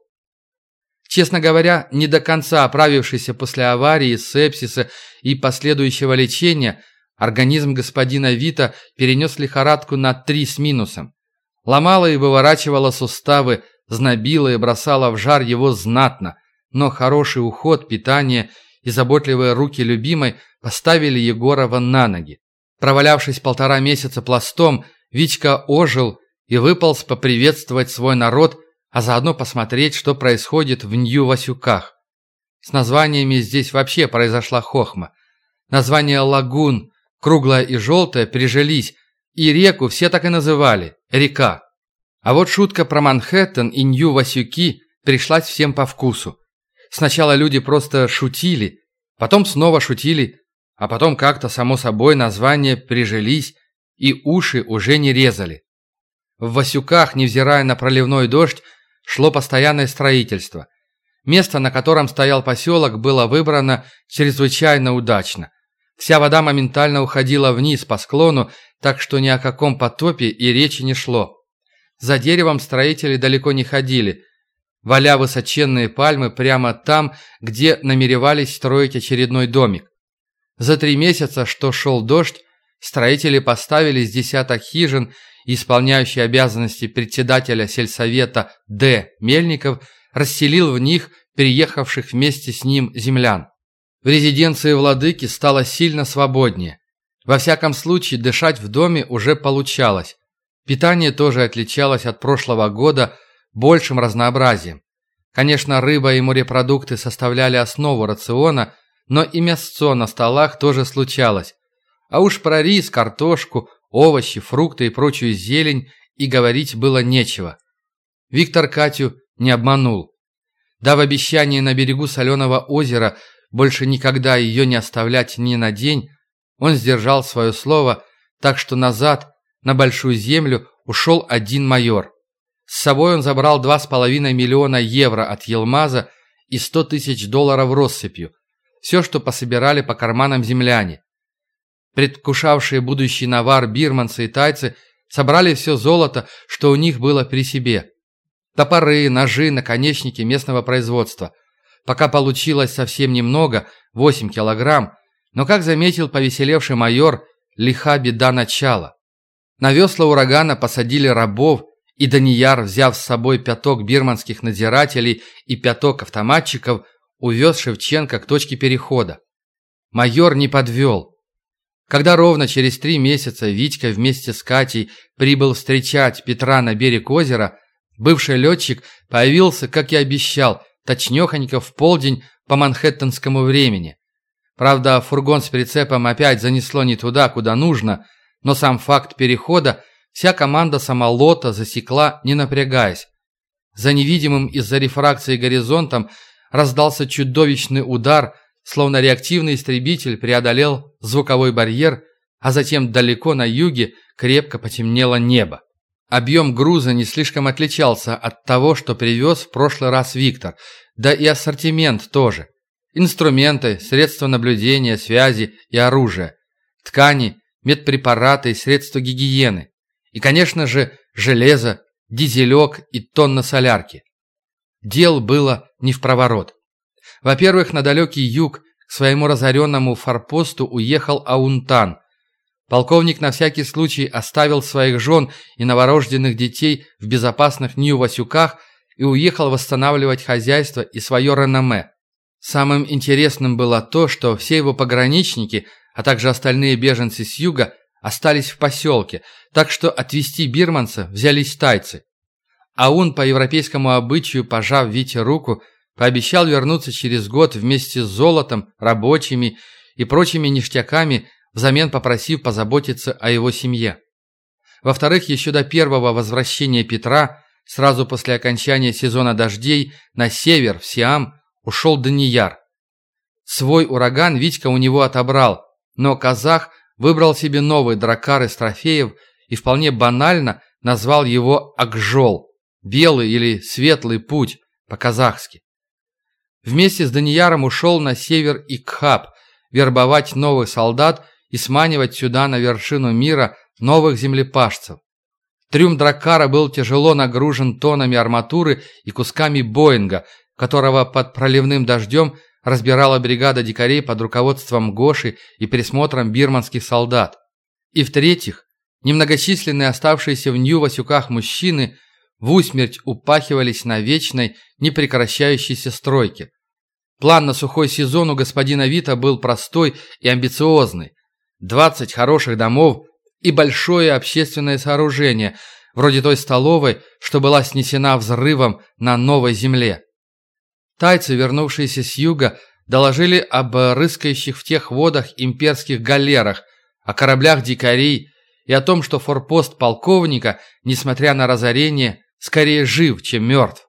Честно говоря, не до конца оправившийся после аварии, сепсиса и последующего лечения, организм господина Вита перенес лихорадку на три с минусом. Ломала и выворачивала суставы, знобила и бросала в жар его знатно, но хороший уход, питание и заботливые руки любимой поставили Егорова на ноги. Провалявшись полтора месяца пластом, Витька ожил и выполз поприветствовать свой народ – а заодно посмотреть, что происходит в Нью-Васюках. С названиями здесь вообще произошла хохма. Названия лагун, круглая и желтая, прижились, и реку все так и называли – река. А вот шутка про Манхэттен и Нью-Васюки пришлась всем по вкусу. Сначала люди просто шутили, потом снова шутили, а потом как-то само собой названия прижились, и уши уже не резали. В Васюках, невзирая на проливной дождь, шло постоянное строительство. Место, на котором стоял поселок, было выбрано чрезвычайно удачно. Вся вода моментально уходила вниз по склону, так что ни о каком потопе и речи не шло. За деревом строители далеко не ходили, валя высоченные пальмы прямо там, где намеревались строить очередной домик. За три месяца, что шел дождь, строители поставили с десяток хижин исполняющий обязанности председателя сельсовета Д. Мельников, расселил в них приехавших вместе с ним землян. В резиденции владыки стало сильно свободнее. Во всяком случае, дышать в доме уже получалось. Питание тоже отличалось от прошлого года большим разнообразием. Конечно, рыба и морепродукты составляли основу рациона, но и мясцо на столах тоже случалось. А уж про рис, картошку, овощи, фрукты и прочую зелень, и говорить было нечего. Виктор Катю не обманул. Дав обещание на берегу соленого озера больше никогда ее не оставлять ни на день, он сдержал свое слово, так что назад, на Большую Землю, ушел один майор. С собой он забрал 2,5 миллиона евро от Елмаза и 100 тысяч долларов россыпью. Все, что пособирали по карманам земляне. Предвкушавшие будущий навар бирманцы и тайцы собрали все золото, что у них было при себе. Топоры, ножи, наконечники местного производства. Пока получилось совсем немного, 8 килограмм, но, как заметил повеселевший майор, лиха беда начала. На весла урагана посадили рабов, и Данияр, взяв с собой пяток бирманских надзирателей и пяток автоматчиков, увез Шевченко к точке перехода. Майор не подвел. Когда ровно через три месяца Витька вместе с Катей прибыл встречать Петра на берег озера, бывший летчик появился, как и обещал, точнёхонько в полдень по манхэттенскому времени. Правда, фургон с прицепом опять занесло не туда, куда нужно, но сам факт перехода вся команда самолота засекла, не напрягаясь. За невидимым из-за рефракции горизонтом раздался чудовищный удар – словно реактивный истребитель преодолел звуковой барьер, а затем далеко на юге крепко потемнело небо. Объем груза не слишком отличался от того, что привез в прошлый раз Виктор, да и ассортимент тоже. Инструменты, средства наблюдения, связи и оружие, ткани, медпрепараты и средства гигиены. И, конечно же, железо, дизелек и тонна солярки. Дел было не в проворот. Во-первых, на далекий юг к своему разоренному форпосту уехал Аунтан. Полковник на всякий случай оставил своих жен и новорожденных детей в безопасных Нью-Васюках и уехал восстанавливать хозяйство и свое реноме. Самым интересным было то, что все его пограничники, а также остальные беженцы с юга, остались в поселке, так что отвезти бирманца взялись тайцы. Аун по европейскому обычаю, пожав Вите руку, Пообещал вернуться через год вместе с золотом, рабочими и прочими ништяками, взамен попросив позаботиться о его семье. Во-вторых, еще до первого возвращения Петра, сразу после окончания сезона дождей, на север, в Сиам, ушел Данияр. Свой ураган Витька у него отобрал, но казах выбрал себе новый дракар из трофеев и вполне банально назвал его Акжол, белый или светлый путь по-казахски. Вместе с Данияром ушел на север Икхаб, вербовать новых солдат и сманивать сюда на вершину мира новых землепашцев. Трюм Дракара был тяжело нагружен тоннами арматуры и кусками Боинга, которого под проливным дождем разбирала бригада дикарей под руководством Гоши и присмотром бирманских солдат. И в-третьих, немногочисленные оставшиеся в Нью-Васюках мужчины – в усмерть упахивались на вечной, непрекращающейся стройке. План на сухой сезон у господина Вита был простой и амбициозный. 20 хороших домов и большое общественное сооружение, вроде той столовой, что была снесена взрывом на новой земле. Тайцы, вернувшиеся с юга, доложили об рыскающих в тех водах имперских галерах, о кораблях дикарей и о том, что форпост полковника, несмотря на разорение, скорее жив, чем мертв.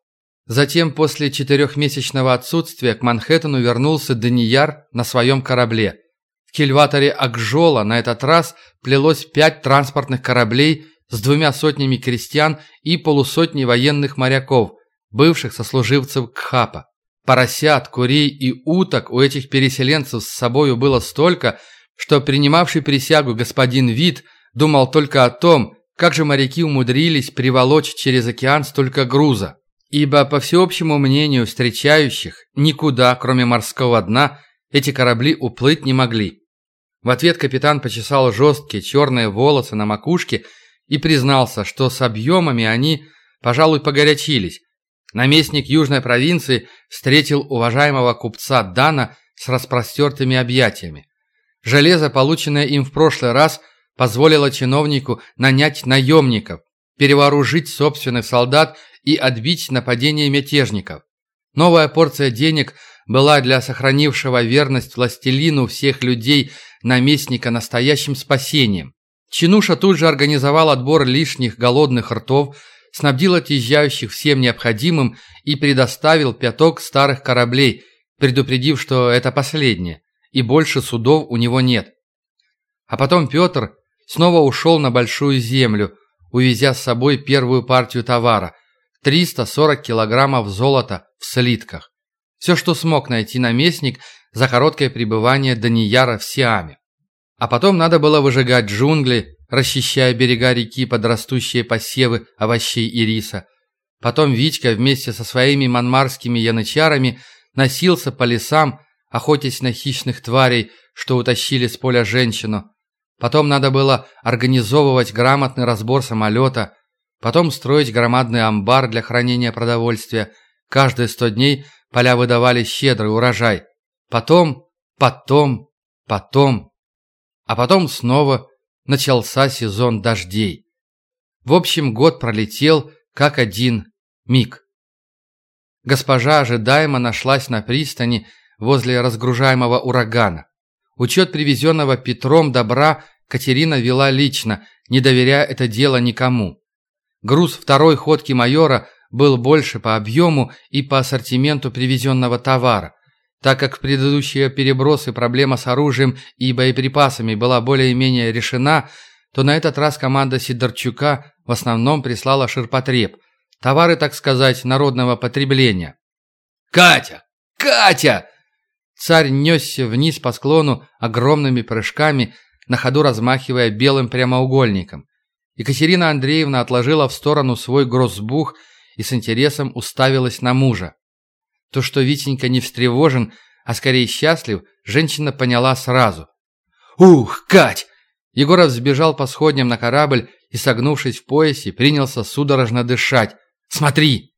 Затем, после четырехмесячного отсутствия, к Манхэттену вернулся Данияр на своем корабле. В кильваторе Акжола на этот раз плелось пять транспортных кораблей с двумя сотнями крестьян и полусотней военных моряков, бывших сослуживцев Кхапа. Поросят, курей и уток у этих переселенцев с собою было столько, что принимавший присягу господин Вит думал только о том, как же моряки умудрились приволочь через океан столько груза? Ибо, по всеобщему мнению встречающих, никуда, кроме морского дна, эти корабли уплыть не могли. В ответ капитан почесал жесткие черные волосы на макушке и признался, что с объемами они, пожалуй, погорячились. Наместник южной провинции встретил уважаемого купца Дана с распростертыми объятиями. Железо, полученное им в прошлый раз, позволила чиновнику нанять наемников, перевооружить собственных солдат и отбить нападение мятежников. Новая порция денег была для сохранившего верность властелину всех людей наместника настоящим спасением. Чинуша тут же организовал отбор лишних голодных ртов, снабдил отъезжающих всем необходимым и предоставил пяток старых кораблей, предупредив, что это последнее, и больше судов у него нет. А потом Петр снова ушел на Большую Землю, увезя с собой первую партию товара – 340 килограммов золота в слитках. Все, что смог найти наместник за короткое пребывание Данияра в Сиаме. А потом надо было выжигать джунгли, расчищая берега реки под растущие посевы овощей и риса. Потом Витька вместе со своими манмарскими янычарами носился по лесам, охотясь на хищных тварей, что утащили с поля женщину. Потом надо было организовывать грамотный разбор самолета, потом строить громадный амбар для хранения продовольствия. Каждые сто дней поля выдавали щедрый урожай. Потом, потом, потом... А потом снова начался сезон дождей. В общем, год пролетел как один миг. Госпожа ожидаемо нашлась на пристани возле разгружаемого урагана. Учет привезенного Петром добра Катерина вела лично, не доверяя это дело никому. Груз второй ходки майора был больше по объему и по ассортименту привезенного товара. Так как предыдущие перебросы проблема с оружием и боеприпасами была более-менее решена, то на этот раз команда Сидорчука в основном прислала ширпотреб. Товары, так сказать, народного потребления. «Катя! Катя!» Царь несся вниз по склону огромными прыжками, на ходу размахивая белым прямоугольником. Екатерина Андреевна отложила в сторону свой грозбух и с интересом уставилась на мужа. То, что Витенька не встревожен, а скорее счастлив, женщина поняла сразу. «Ух, Кать!» Егоров сбежал по сходням на корабль и, согнувшись в поясе, принялся судорожно дышать. «Смотри!»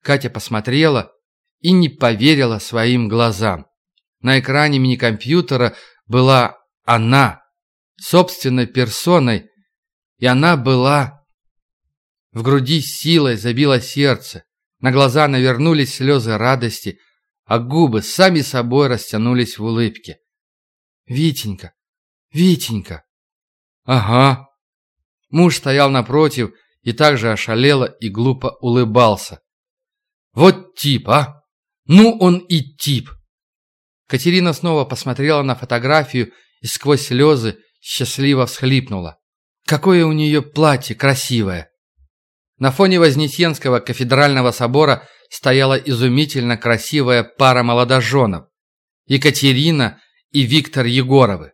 Катя посмотрела и не поверила своим глазам. На экране мини-компьютера была она, собственной персоной, и она была... В груди силой забило сердце. На глаза навернулись слезы радости, а губы сами собой растянулись в улыбке. «Витенька! Витенька!» «Ага!» Муж стоял напротив и также ошалело и глупо улыбался. «Вот тип, а! Ну он и тип!» Катерина снова посмотрела на фотографию и сквозь слезы счастливо всхлипнула. «Какое у нее платье красивое!» На фоне Вознесенского кафедрального собора стояла изумительно красивая пара молодоженов – Екатерина и Виктор Егоровы.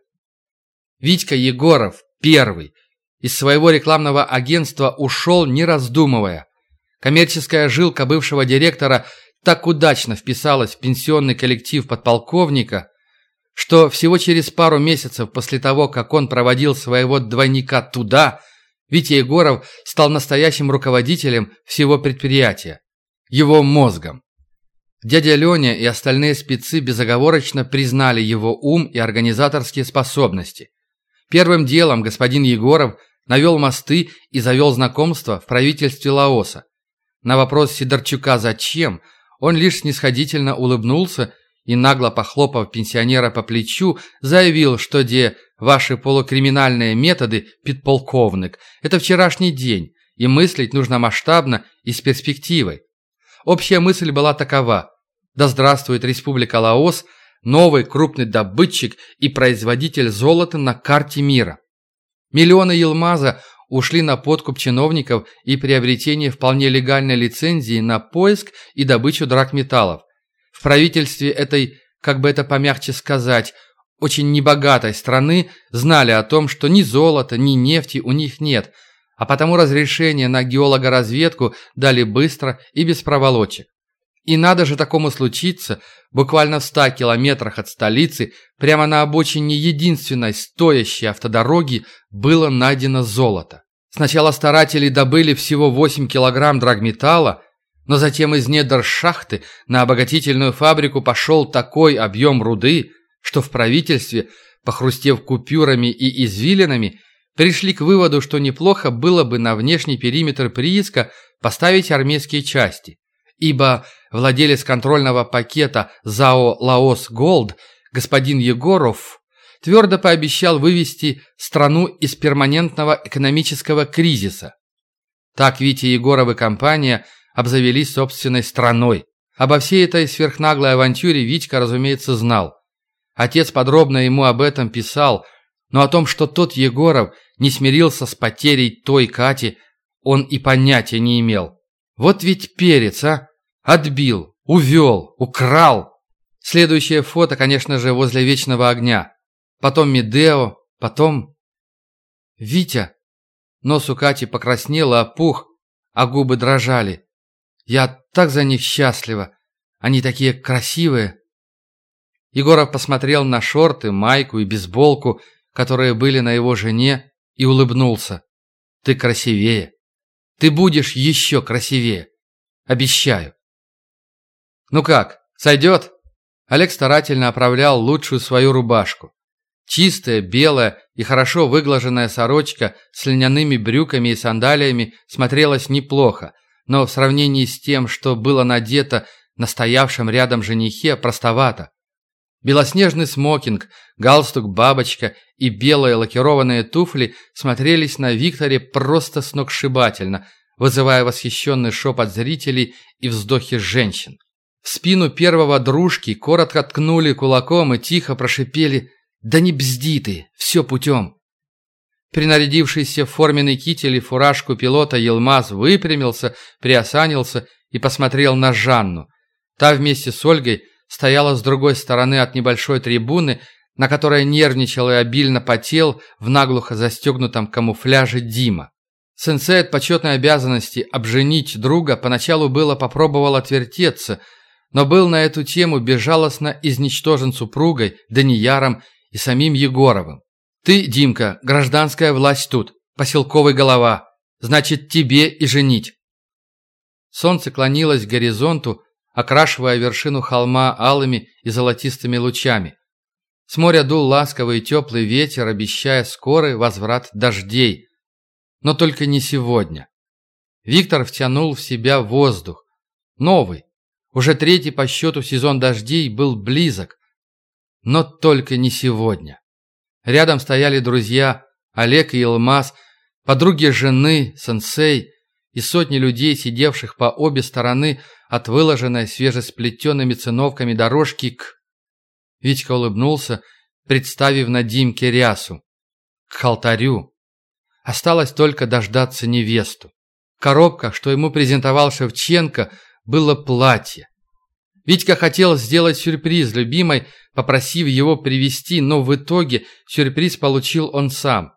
Витька Егоров, первый, из своего рекламного агентства ушел, не раздумывая. Коммерческая жилка бывшего директора так удачно вписалась в пенсионный коллектив подполковника, что всего через пару месяцев после того, как он проводил своего двойника туда – Витя Егоров стал настоящим руководителем всего предприятия, его мозгом. Дядя Леня и остальные спецы безоговорочно признали его ум и организаторские способности. Первым делом господин Егоров навел мосты и завел знакомство в правительстве Лаоса. На вопрос Сидорчука «Зачем?» он лишь снисходительно улыбнулся и, нагло похлопав пенсионера по плечу, заявил, что де Ваши полукриминальные методы, подполковник, это вчерашний день, и мыслить нужно масштабно и с перспективой. Общая мысль была такова. Да здравствует Республика Лаос, новый крупный добытчик и производитель золота на карте мира. Миллионы Елмаза ушли на подкуп чиновников и приобретение вполне легальной лицензии на поиск и добычу драгметаллов. В правительстве этой, как бы это помягче сказать, очень небогатой страны знали о том, что ни золота, ни нефти у них нет, а потому разрешение на геологоразведку дали быстро и без проволочек. И надо же такому случиться, буквально в ста километрах от столицы, прямо на обочине единственной стоящей автодороги, было найдено золото. Сначала старатели добыли всего 8 килограмм драгметалла, но затем из недр шахты на обогатительную фабрику пошел такой объем руды – что в правительстве, похрустев купюрами и извилинами, пришли к выводу, что неплохо было бы на внешний периметр прииска поставить армейские части, ибо владелец контрольного пакета ЗАО «Лаос Голд» господин Егоров твердо пообещал вывести страну из перманентного экономического кризиса. Так Витя Егоров и компания обзавелись собственной страной. Обо всей этой сверхнаглой авантюре Витька, разумеется, знал. Отец подробно ему об этом писал, но о том, что тот Егоров не смирился с потерей той Кати, он и понятия не имел. Вот ведь перец, а! Отбил, увел, украл. Следующее фото, конечно же, возле вечного огня. Потом Медео, потом... Витя! Нос у Кати покраснел опух, а губы дрожали. Я так за них счастлива. Они такие красивые. Егоров посмотрел на шорты, майку и бейсболку, которые были на его жене, и улыбнулся. Ты красивее. Ты будешь еще красивее. Обещаю. Ну как, сойдет? Олег старательно оправлял лучшую свою рубашку. Чистая, белая и хорошо выглаженная сорочка с льняными брюками и сандалиями смотрелась неплохо, но в сравнении с тем, что было надето на стоявшем рядом женихе, простовато. Белоснежный смокинг, галстук-бабочка и белые лакированные туфли смотрелись на Викторе просто сногсшибательно, вызывая восхищенный шепот зрителей и вздохи женщин. В спину первого дружки коротко ткнули кулаком и тихо прошипели «Да не бзди ты, все путем!» Принарядившийся в форменный китель и фуражку пилота Елмаз выпрямился, приосанился и посмотрел на Жанну. Та вместе с Ольгой стояла с другой стороны от небольшой трибуны, на которой нервничал и обильно потел в наглухо застегнутом камуфляже Дима. Сенсей от почетной обязанности обженить друга поначалу было попробовал отвертеться, но был на эту тему безжалостно изничтожен супругой, Данияром и самим Егоровым. «Ты, Димка, гражданская власть тут, поселковый голова, значит, тебе и женить». Солнце клонилось к горизонту, окрашивая вершину холма алыми и золотистыми лучами. С моря дул ласковый и теплый ветер, обещая скорый возврат дождей. Но только не сегодня. Виктор втянул в себя воздух. Новый, уже третий по счету сезон дождей был близок. Но только не сегодня. Рядом стояли друзья Олег и Илмаз, подруги жены, сенсей и сотни людей, сидевших по обе стороны от выложенной свежесплетенными циновками дорожки к... Витька улыбнулся, представив на Димке рясу. К алтарю. Осталось только дождаться невесту. Коробка, что ему презентовал Шевченко, было платье. Витька хотел сделать сюрприз любимой, попросив его привезти, но в итоге сюрприз получил он сам.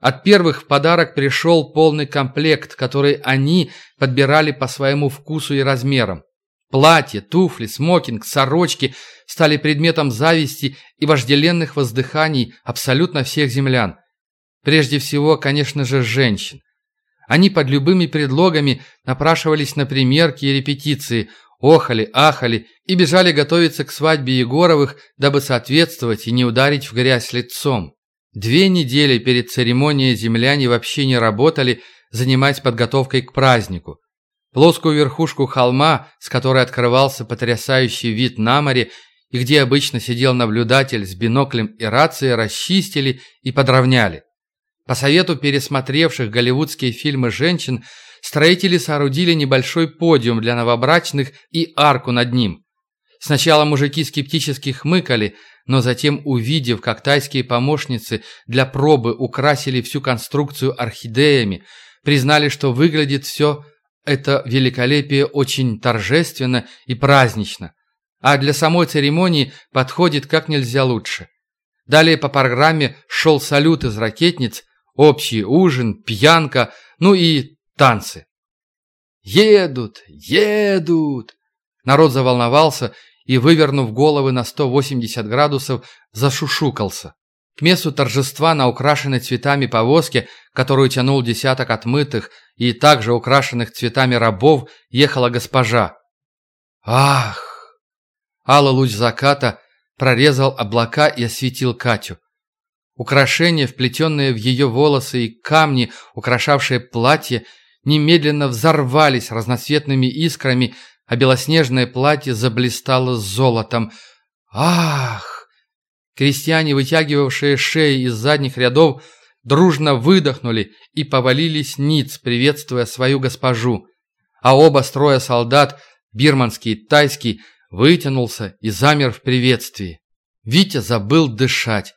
От первых в подарок пришел полный комплект, который они подбирали по своему вкусу и размерам. Платье, туфли, смокинг, сорочки стали предметом зависти и вожделенных воздыханий абсолютно всех землян. Прежде всего, конечно же, женщин. Они под любыми предлогами напрашивались на примерки и репетиции, охали, ахали и бежали готовиться к свадьбе Егоровых, дабы соответствовать и не ударить в грязь лицом. Две недели перед церемонией земляне вообще не работали, занимаясь подготовкой к празднику. Плоскую верхушку холма, с которой открывался потрясающий вид на море, и где обычно сидел наблюдатель с биноклем и рацией, расчистили и подровняли. По совету пересмотревших голливудские фильмы женщин, строители соорудили небольшой подиум для новобрачных и арку над ним. Сначала мужики скептически хмыкали – но затем, увидев, как тайские помощницы для пробы украсили всю конструкцию орхидеями, признали, что выглядит все это великолепие очень торжественно и празднично, а для самой церемонии подходит как нельзя лучше. Далее по программе шел салют из ракетниц, общий ужин, пьянка, ну и танцы. «Едут! Едут!» Народ заволновался и, вывернув головы на 180 градусов, зашушукался. К месту торжества на украшенной цветами повозке, которую тянул десяток отмытых и также украшенных цветами рабов, ехала госпожа. Ах! Алый луч заката прорезал облака и осветил Катю. Украшения, вплетенные в ее волосы и камни, украшавшие платье, немедленно взорвались разноцветными искрами, а белоснежное платье заблистало золотом. Ах! Крестьяне, вытягивавшие шеи из задних рядов, дружно выдохнули и повалились ниц, приветствуя свою госпожу. А оба строя солдат, бирманский и тайский, вытянулся и замер в приветствии. Витя забыл дышать.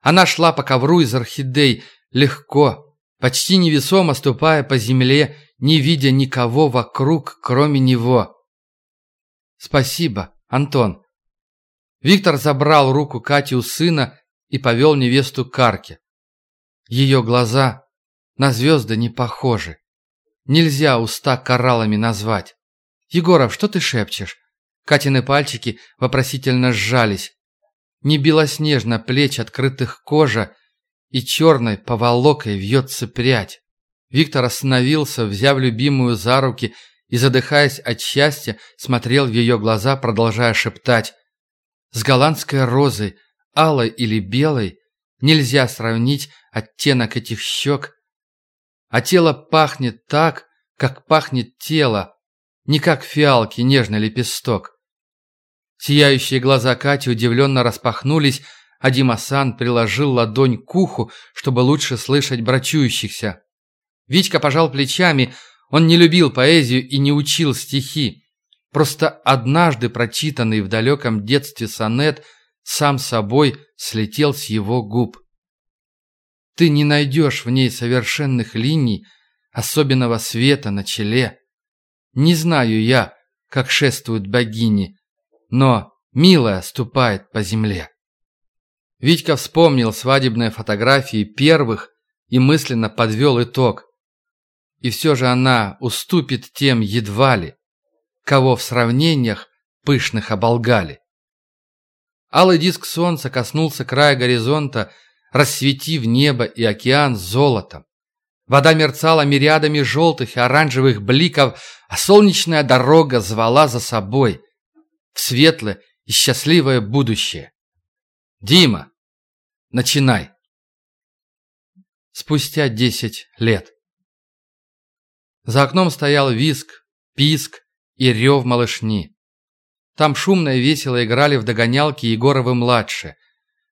Она шла по ковру из орхидей, легко, почти невесомо ступая по земле, не видя никого вокруг, кроме него. «Спасибо, Антон». Виктор забрал руку Кати у сына и повел невесту к арке. Ее глаза на звезды не похожи. Нельзя уста кораллами назвать. «Егоров, что ты шепчешь?» Катины пальчики вопросительно сжались. Не белоснежно плеч открытых кожа, и черной поволокой вьется прядь. Виктор остановился, взяв любимую за руки и, задыхаясь от счастья, смотрел в ее глаза, продолжая шептать. «С голландской розой, алой или белой, нельзя сравнить оттенок этих щек. А тело пахнет так, как пахнет тело, не как фиалки нежный лепесток. Сияющие глаза Кати удивленно распахнулись, а Дима-сан приложил ладонь к уху, чтобы лучше слышать брачующихся. Витька пожал плечами, он не любил поэзию и не учил стихи. Просто однажды прочитанный в далеком детстве сонет сам собой слетел с его губ. Ты не найдешь в ней совершенных линий, особенного света на челе. Не знаю я, как шествуют богини, но милая ступает по земле. Витька вспомнил свадебные фотографии первых и мысленно подвел итог. И все же она уступит тем едва ли, кого в сравнениях пышных оболгали. Алый диск солнца коснулся края горизонта, рассветив небо и океан золотом. Вода мерцала мириадами желтых и оранжевых бликов, а солнечная дорога звала за собой в светлое и счастливое будущее. «Дима, начинай!» Спустя десять лет. За окном стоял виск, писк и рев малышни. Там шумно и весело играли в догонялки Егоровы-младшие.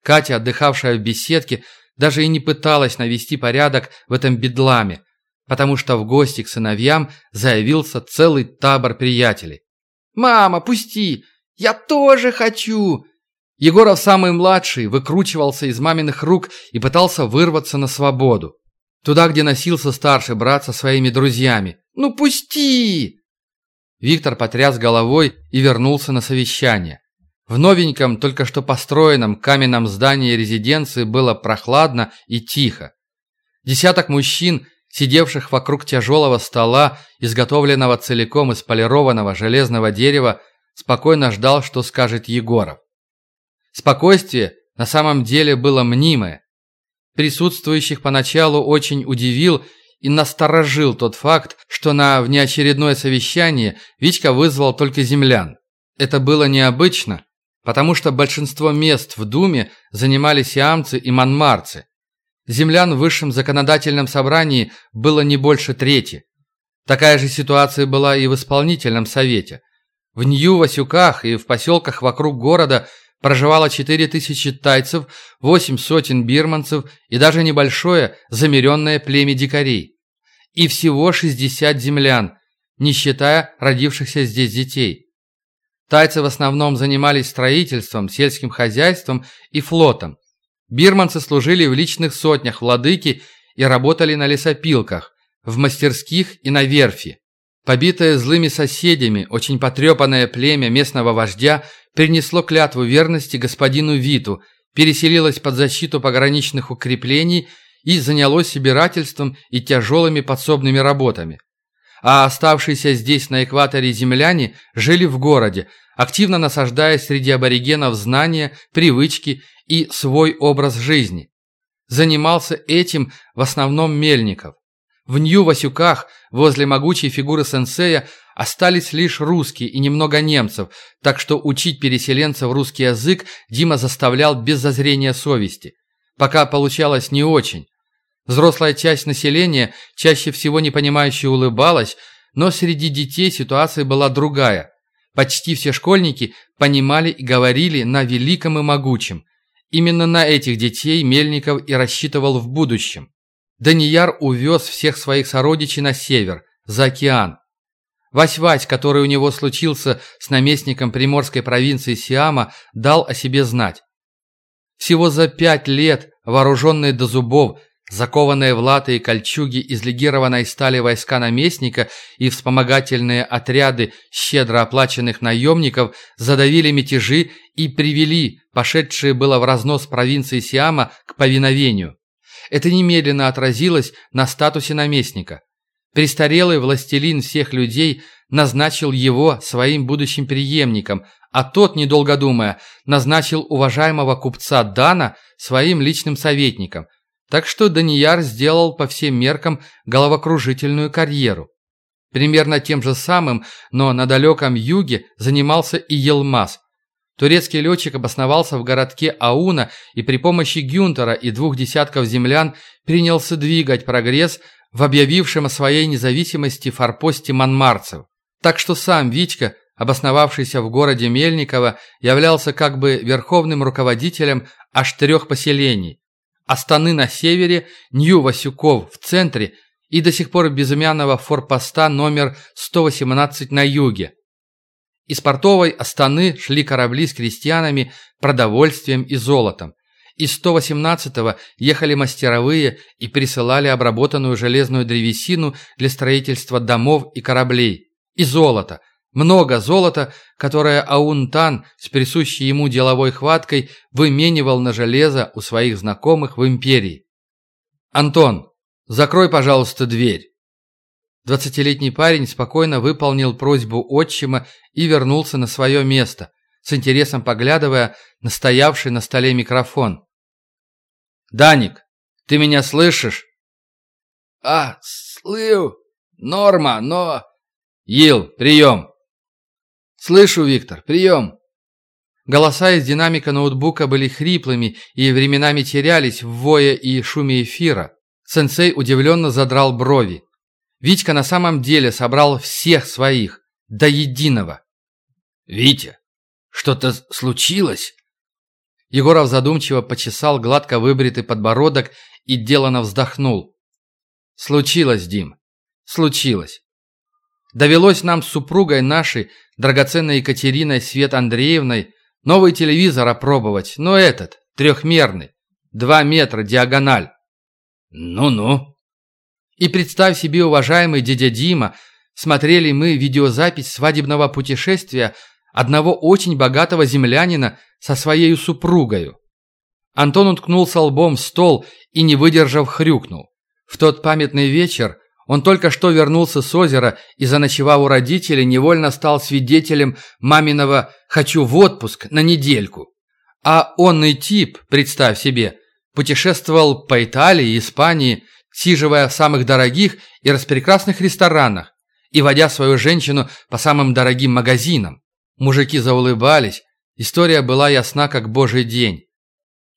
Катя, отдыхавшая в беседке, даже и не пыталась навести порядок в этом бедламе, потому что в гости к сыновьям заявился целый табор приятелей. «Мама, пусти! Я тоже хочу!» Егоров, самый младший, выкручивался из маминых рук и пытался вырваться на свободу. Туда, где носился старший брат со своими друзьями. «Ну пусти!» Виктор потряс головой и вернулся на совещание. В новеньком, только что построенном каменном здании резиденции было прохладно и тихо. Десяток мужчин, сидевших вокруг тяжелого стола, изготовленного целиком из полированного железного дерева, спокойно ждал, что скажет Егоров. Спокойствие на самом деле было мнимое. Присутствующих поначалу очень удивил и насторожил тот факт, что на внеочередное совещание Витька вызвал только землян. Это было необычно, потому что большинство мест в Думе занимали сиамцы и манмарцы. Землян в высшем законодательном собрании было не больше трети. Такая же ситуация была и в исполнительном совете. В Нью-Васюках и в поселках вокруг города проживало 4 тысячи тайцев, 8 сотен бирманцев и даже небольшое замеренное племя дикарей. И всего 60 землян, не считая родившихся здесь детей. Тайцы в основном занимались строительством, сельским хозяйством и флотом. Бирманцы служили в личных сотнях владыки и работали на лесопилках, в мастерских и на верфи. Побитое злыми соседями, очень потрепанное племя местного вождя принесло клятву верности господину Виту, переселилось под защиту пограничных укреплений и занялось собирательством и тяжелыми подсобными работами а оставшиеся здесь на экваторе земляне жили в городе, активно насаждая среди аборигенов знания, привычки и свой образ жизни. Занимался этим в основном Мельников. В Нью-Васюках, возле могучей фигуры сенсея, остались лишь русские и немного немцев, так что учить переселенцев русский язык Дима заставлял без зазрения совести. Пока получалось не очень. Взрослая часть населения чаще всего непонимающе улыбалась, но среди детей ситуация была другая. Почти все школьники понимали и говорили на великом и могучем. Именно на этих детей Мельников и рассчитывал в будущем. Данияр увез всех своих сородичей на север, за океан. Вась-Вась, который у него случился с наместником приморской провинции Сиама, дал о себе знать. Всего за пять лет, вооруженные до зубов, закованные в латы и кольчуги из легированной стали войска наместника и вспомогательные отряды щедро оплаченных наемников задавили мятежи и привели пошедшие было в разнос провинции Сиама к повиновению. Это немедленно отразилось на статусе наместника. Престарелый властелин всех людей назначил его своим будущим преемником, а тот, недолго думая, назначил уважаемого купца Дана своим личным советником. Так что Данияр сделал по всем меркам головокружительную карьеру. Примерно тем же самым, но на далеком юге занимался и Елмаз. Турецкий летчик обосновался в городке Ауна и при помощи Гюнтера и двух десятков землян принялся двигать прогресс в объявившем о своей независимости форпосте манмарцев. Так что сам Витька обосновавшийся в городе Мельниково, являлся как бы верховным руководителем аж трех поселений. Астаны на севере, Нью-Васюков в центре и до сих пор безымянного форпоста номер 118 на юге. Из портовой Астаны шли корабли с крестьянами, продовольствием и золотом. Из 118-го ехали мастеровые и присылали обработанную железную древесину для строительства домов и кораблей. И золото – много золота, которое Аунтан с присущей ему деловой хваткой выменивал на железо у своих знакомых в империи. «Антон, закрой, пожалуйста, дверь». Двадцатилетний парень спокойно выполнил просьбу отчима и вернулся на свое место, с интересом поглядывая на стоявший на столе микрофон. «Даник, ты меня слышишь?» «А, слышу. Норма, но...» «Ил, прием!» «Слышу, Виктор, прием!» Голоса из динамика ноутбука были хриплыми и временами терялись в вое и шуме эфира. Сенсей удивленно задрал брови. Витька на самом деле собрал всех своих, до единого. «Витя, что-то случилось?» Егоров задумчиво почесал гладко выбритый подбородок и делано вздохнул. «Случилось, Дим, случилось. Довелось нам с супругой нашей драгоценной Екатериной Свет Андреевной, новый телевизор опробовать, но этот, трехмерный, два метра диагональ. Ну-ну. И представь себе, уважаемый дядя Дима, смотрели мы видеозапись свадебного путешествия одного очень богатого землянина со своей супругою. Антон уткнулся лбом в стол и, не выдержав, хрюкнул. В тот памятный вечер он только что вернулся с озера и, заночевав у родителей, невольно стал свидетелем маминого «хочу в отпуск на недельку». А онный тип, представь себе, путешествовал по Италии и Испании, сиживая в самых дорогих и распрекрасных ресторанах и водя свою женщину по самым дорогим магазинам. Мужики заулыбались, история была ясна, как божий день.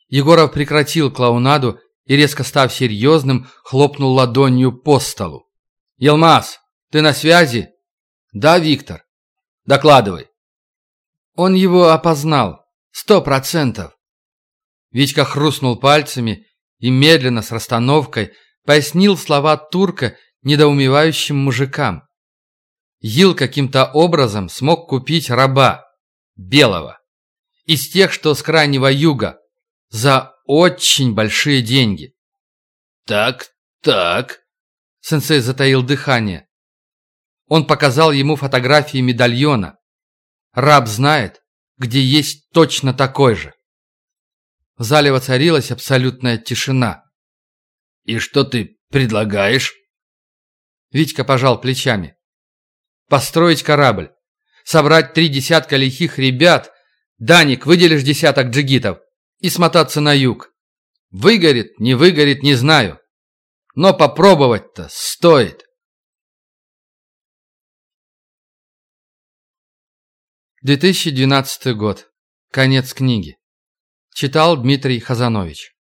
Егоров прекратил клоунаду и, резко став серьезным, хлопнул ладонью по столу. «Елмаз, ты на связи?» «Да, Виктор». «Докладывай». Он его опознал. Сто процентов. Витька хрустнул пальцами и медленно, с расстановкой, пояснил слова турка недоумевающим мужикам. Ил каким-то образом смог купить раба, белого, из тех, что с крайнего юга, за очень большие деньги. «Так, так...» Сенсей затаил дыхание. Он показал ему фотографии медальона. Раб знает, где есть точно такой же. В зале воцарилась абсолютная тишина. «И что ты предлагаешь?» Витька пожал плечами. «Построить корабль, собрать три десятка лихих ребят, Даник, выделишь десяток джигитов, и смотаться на юг. Выгорит, не выгорит, не знаю. Но попробовать-то стоит. Две тысячи двенадцатый год. Конец книги. Читал Дмитрий Хазанович.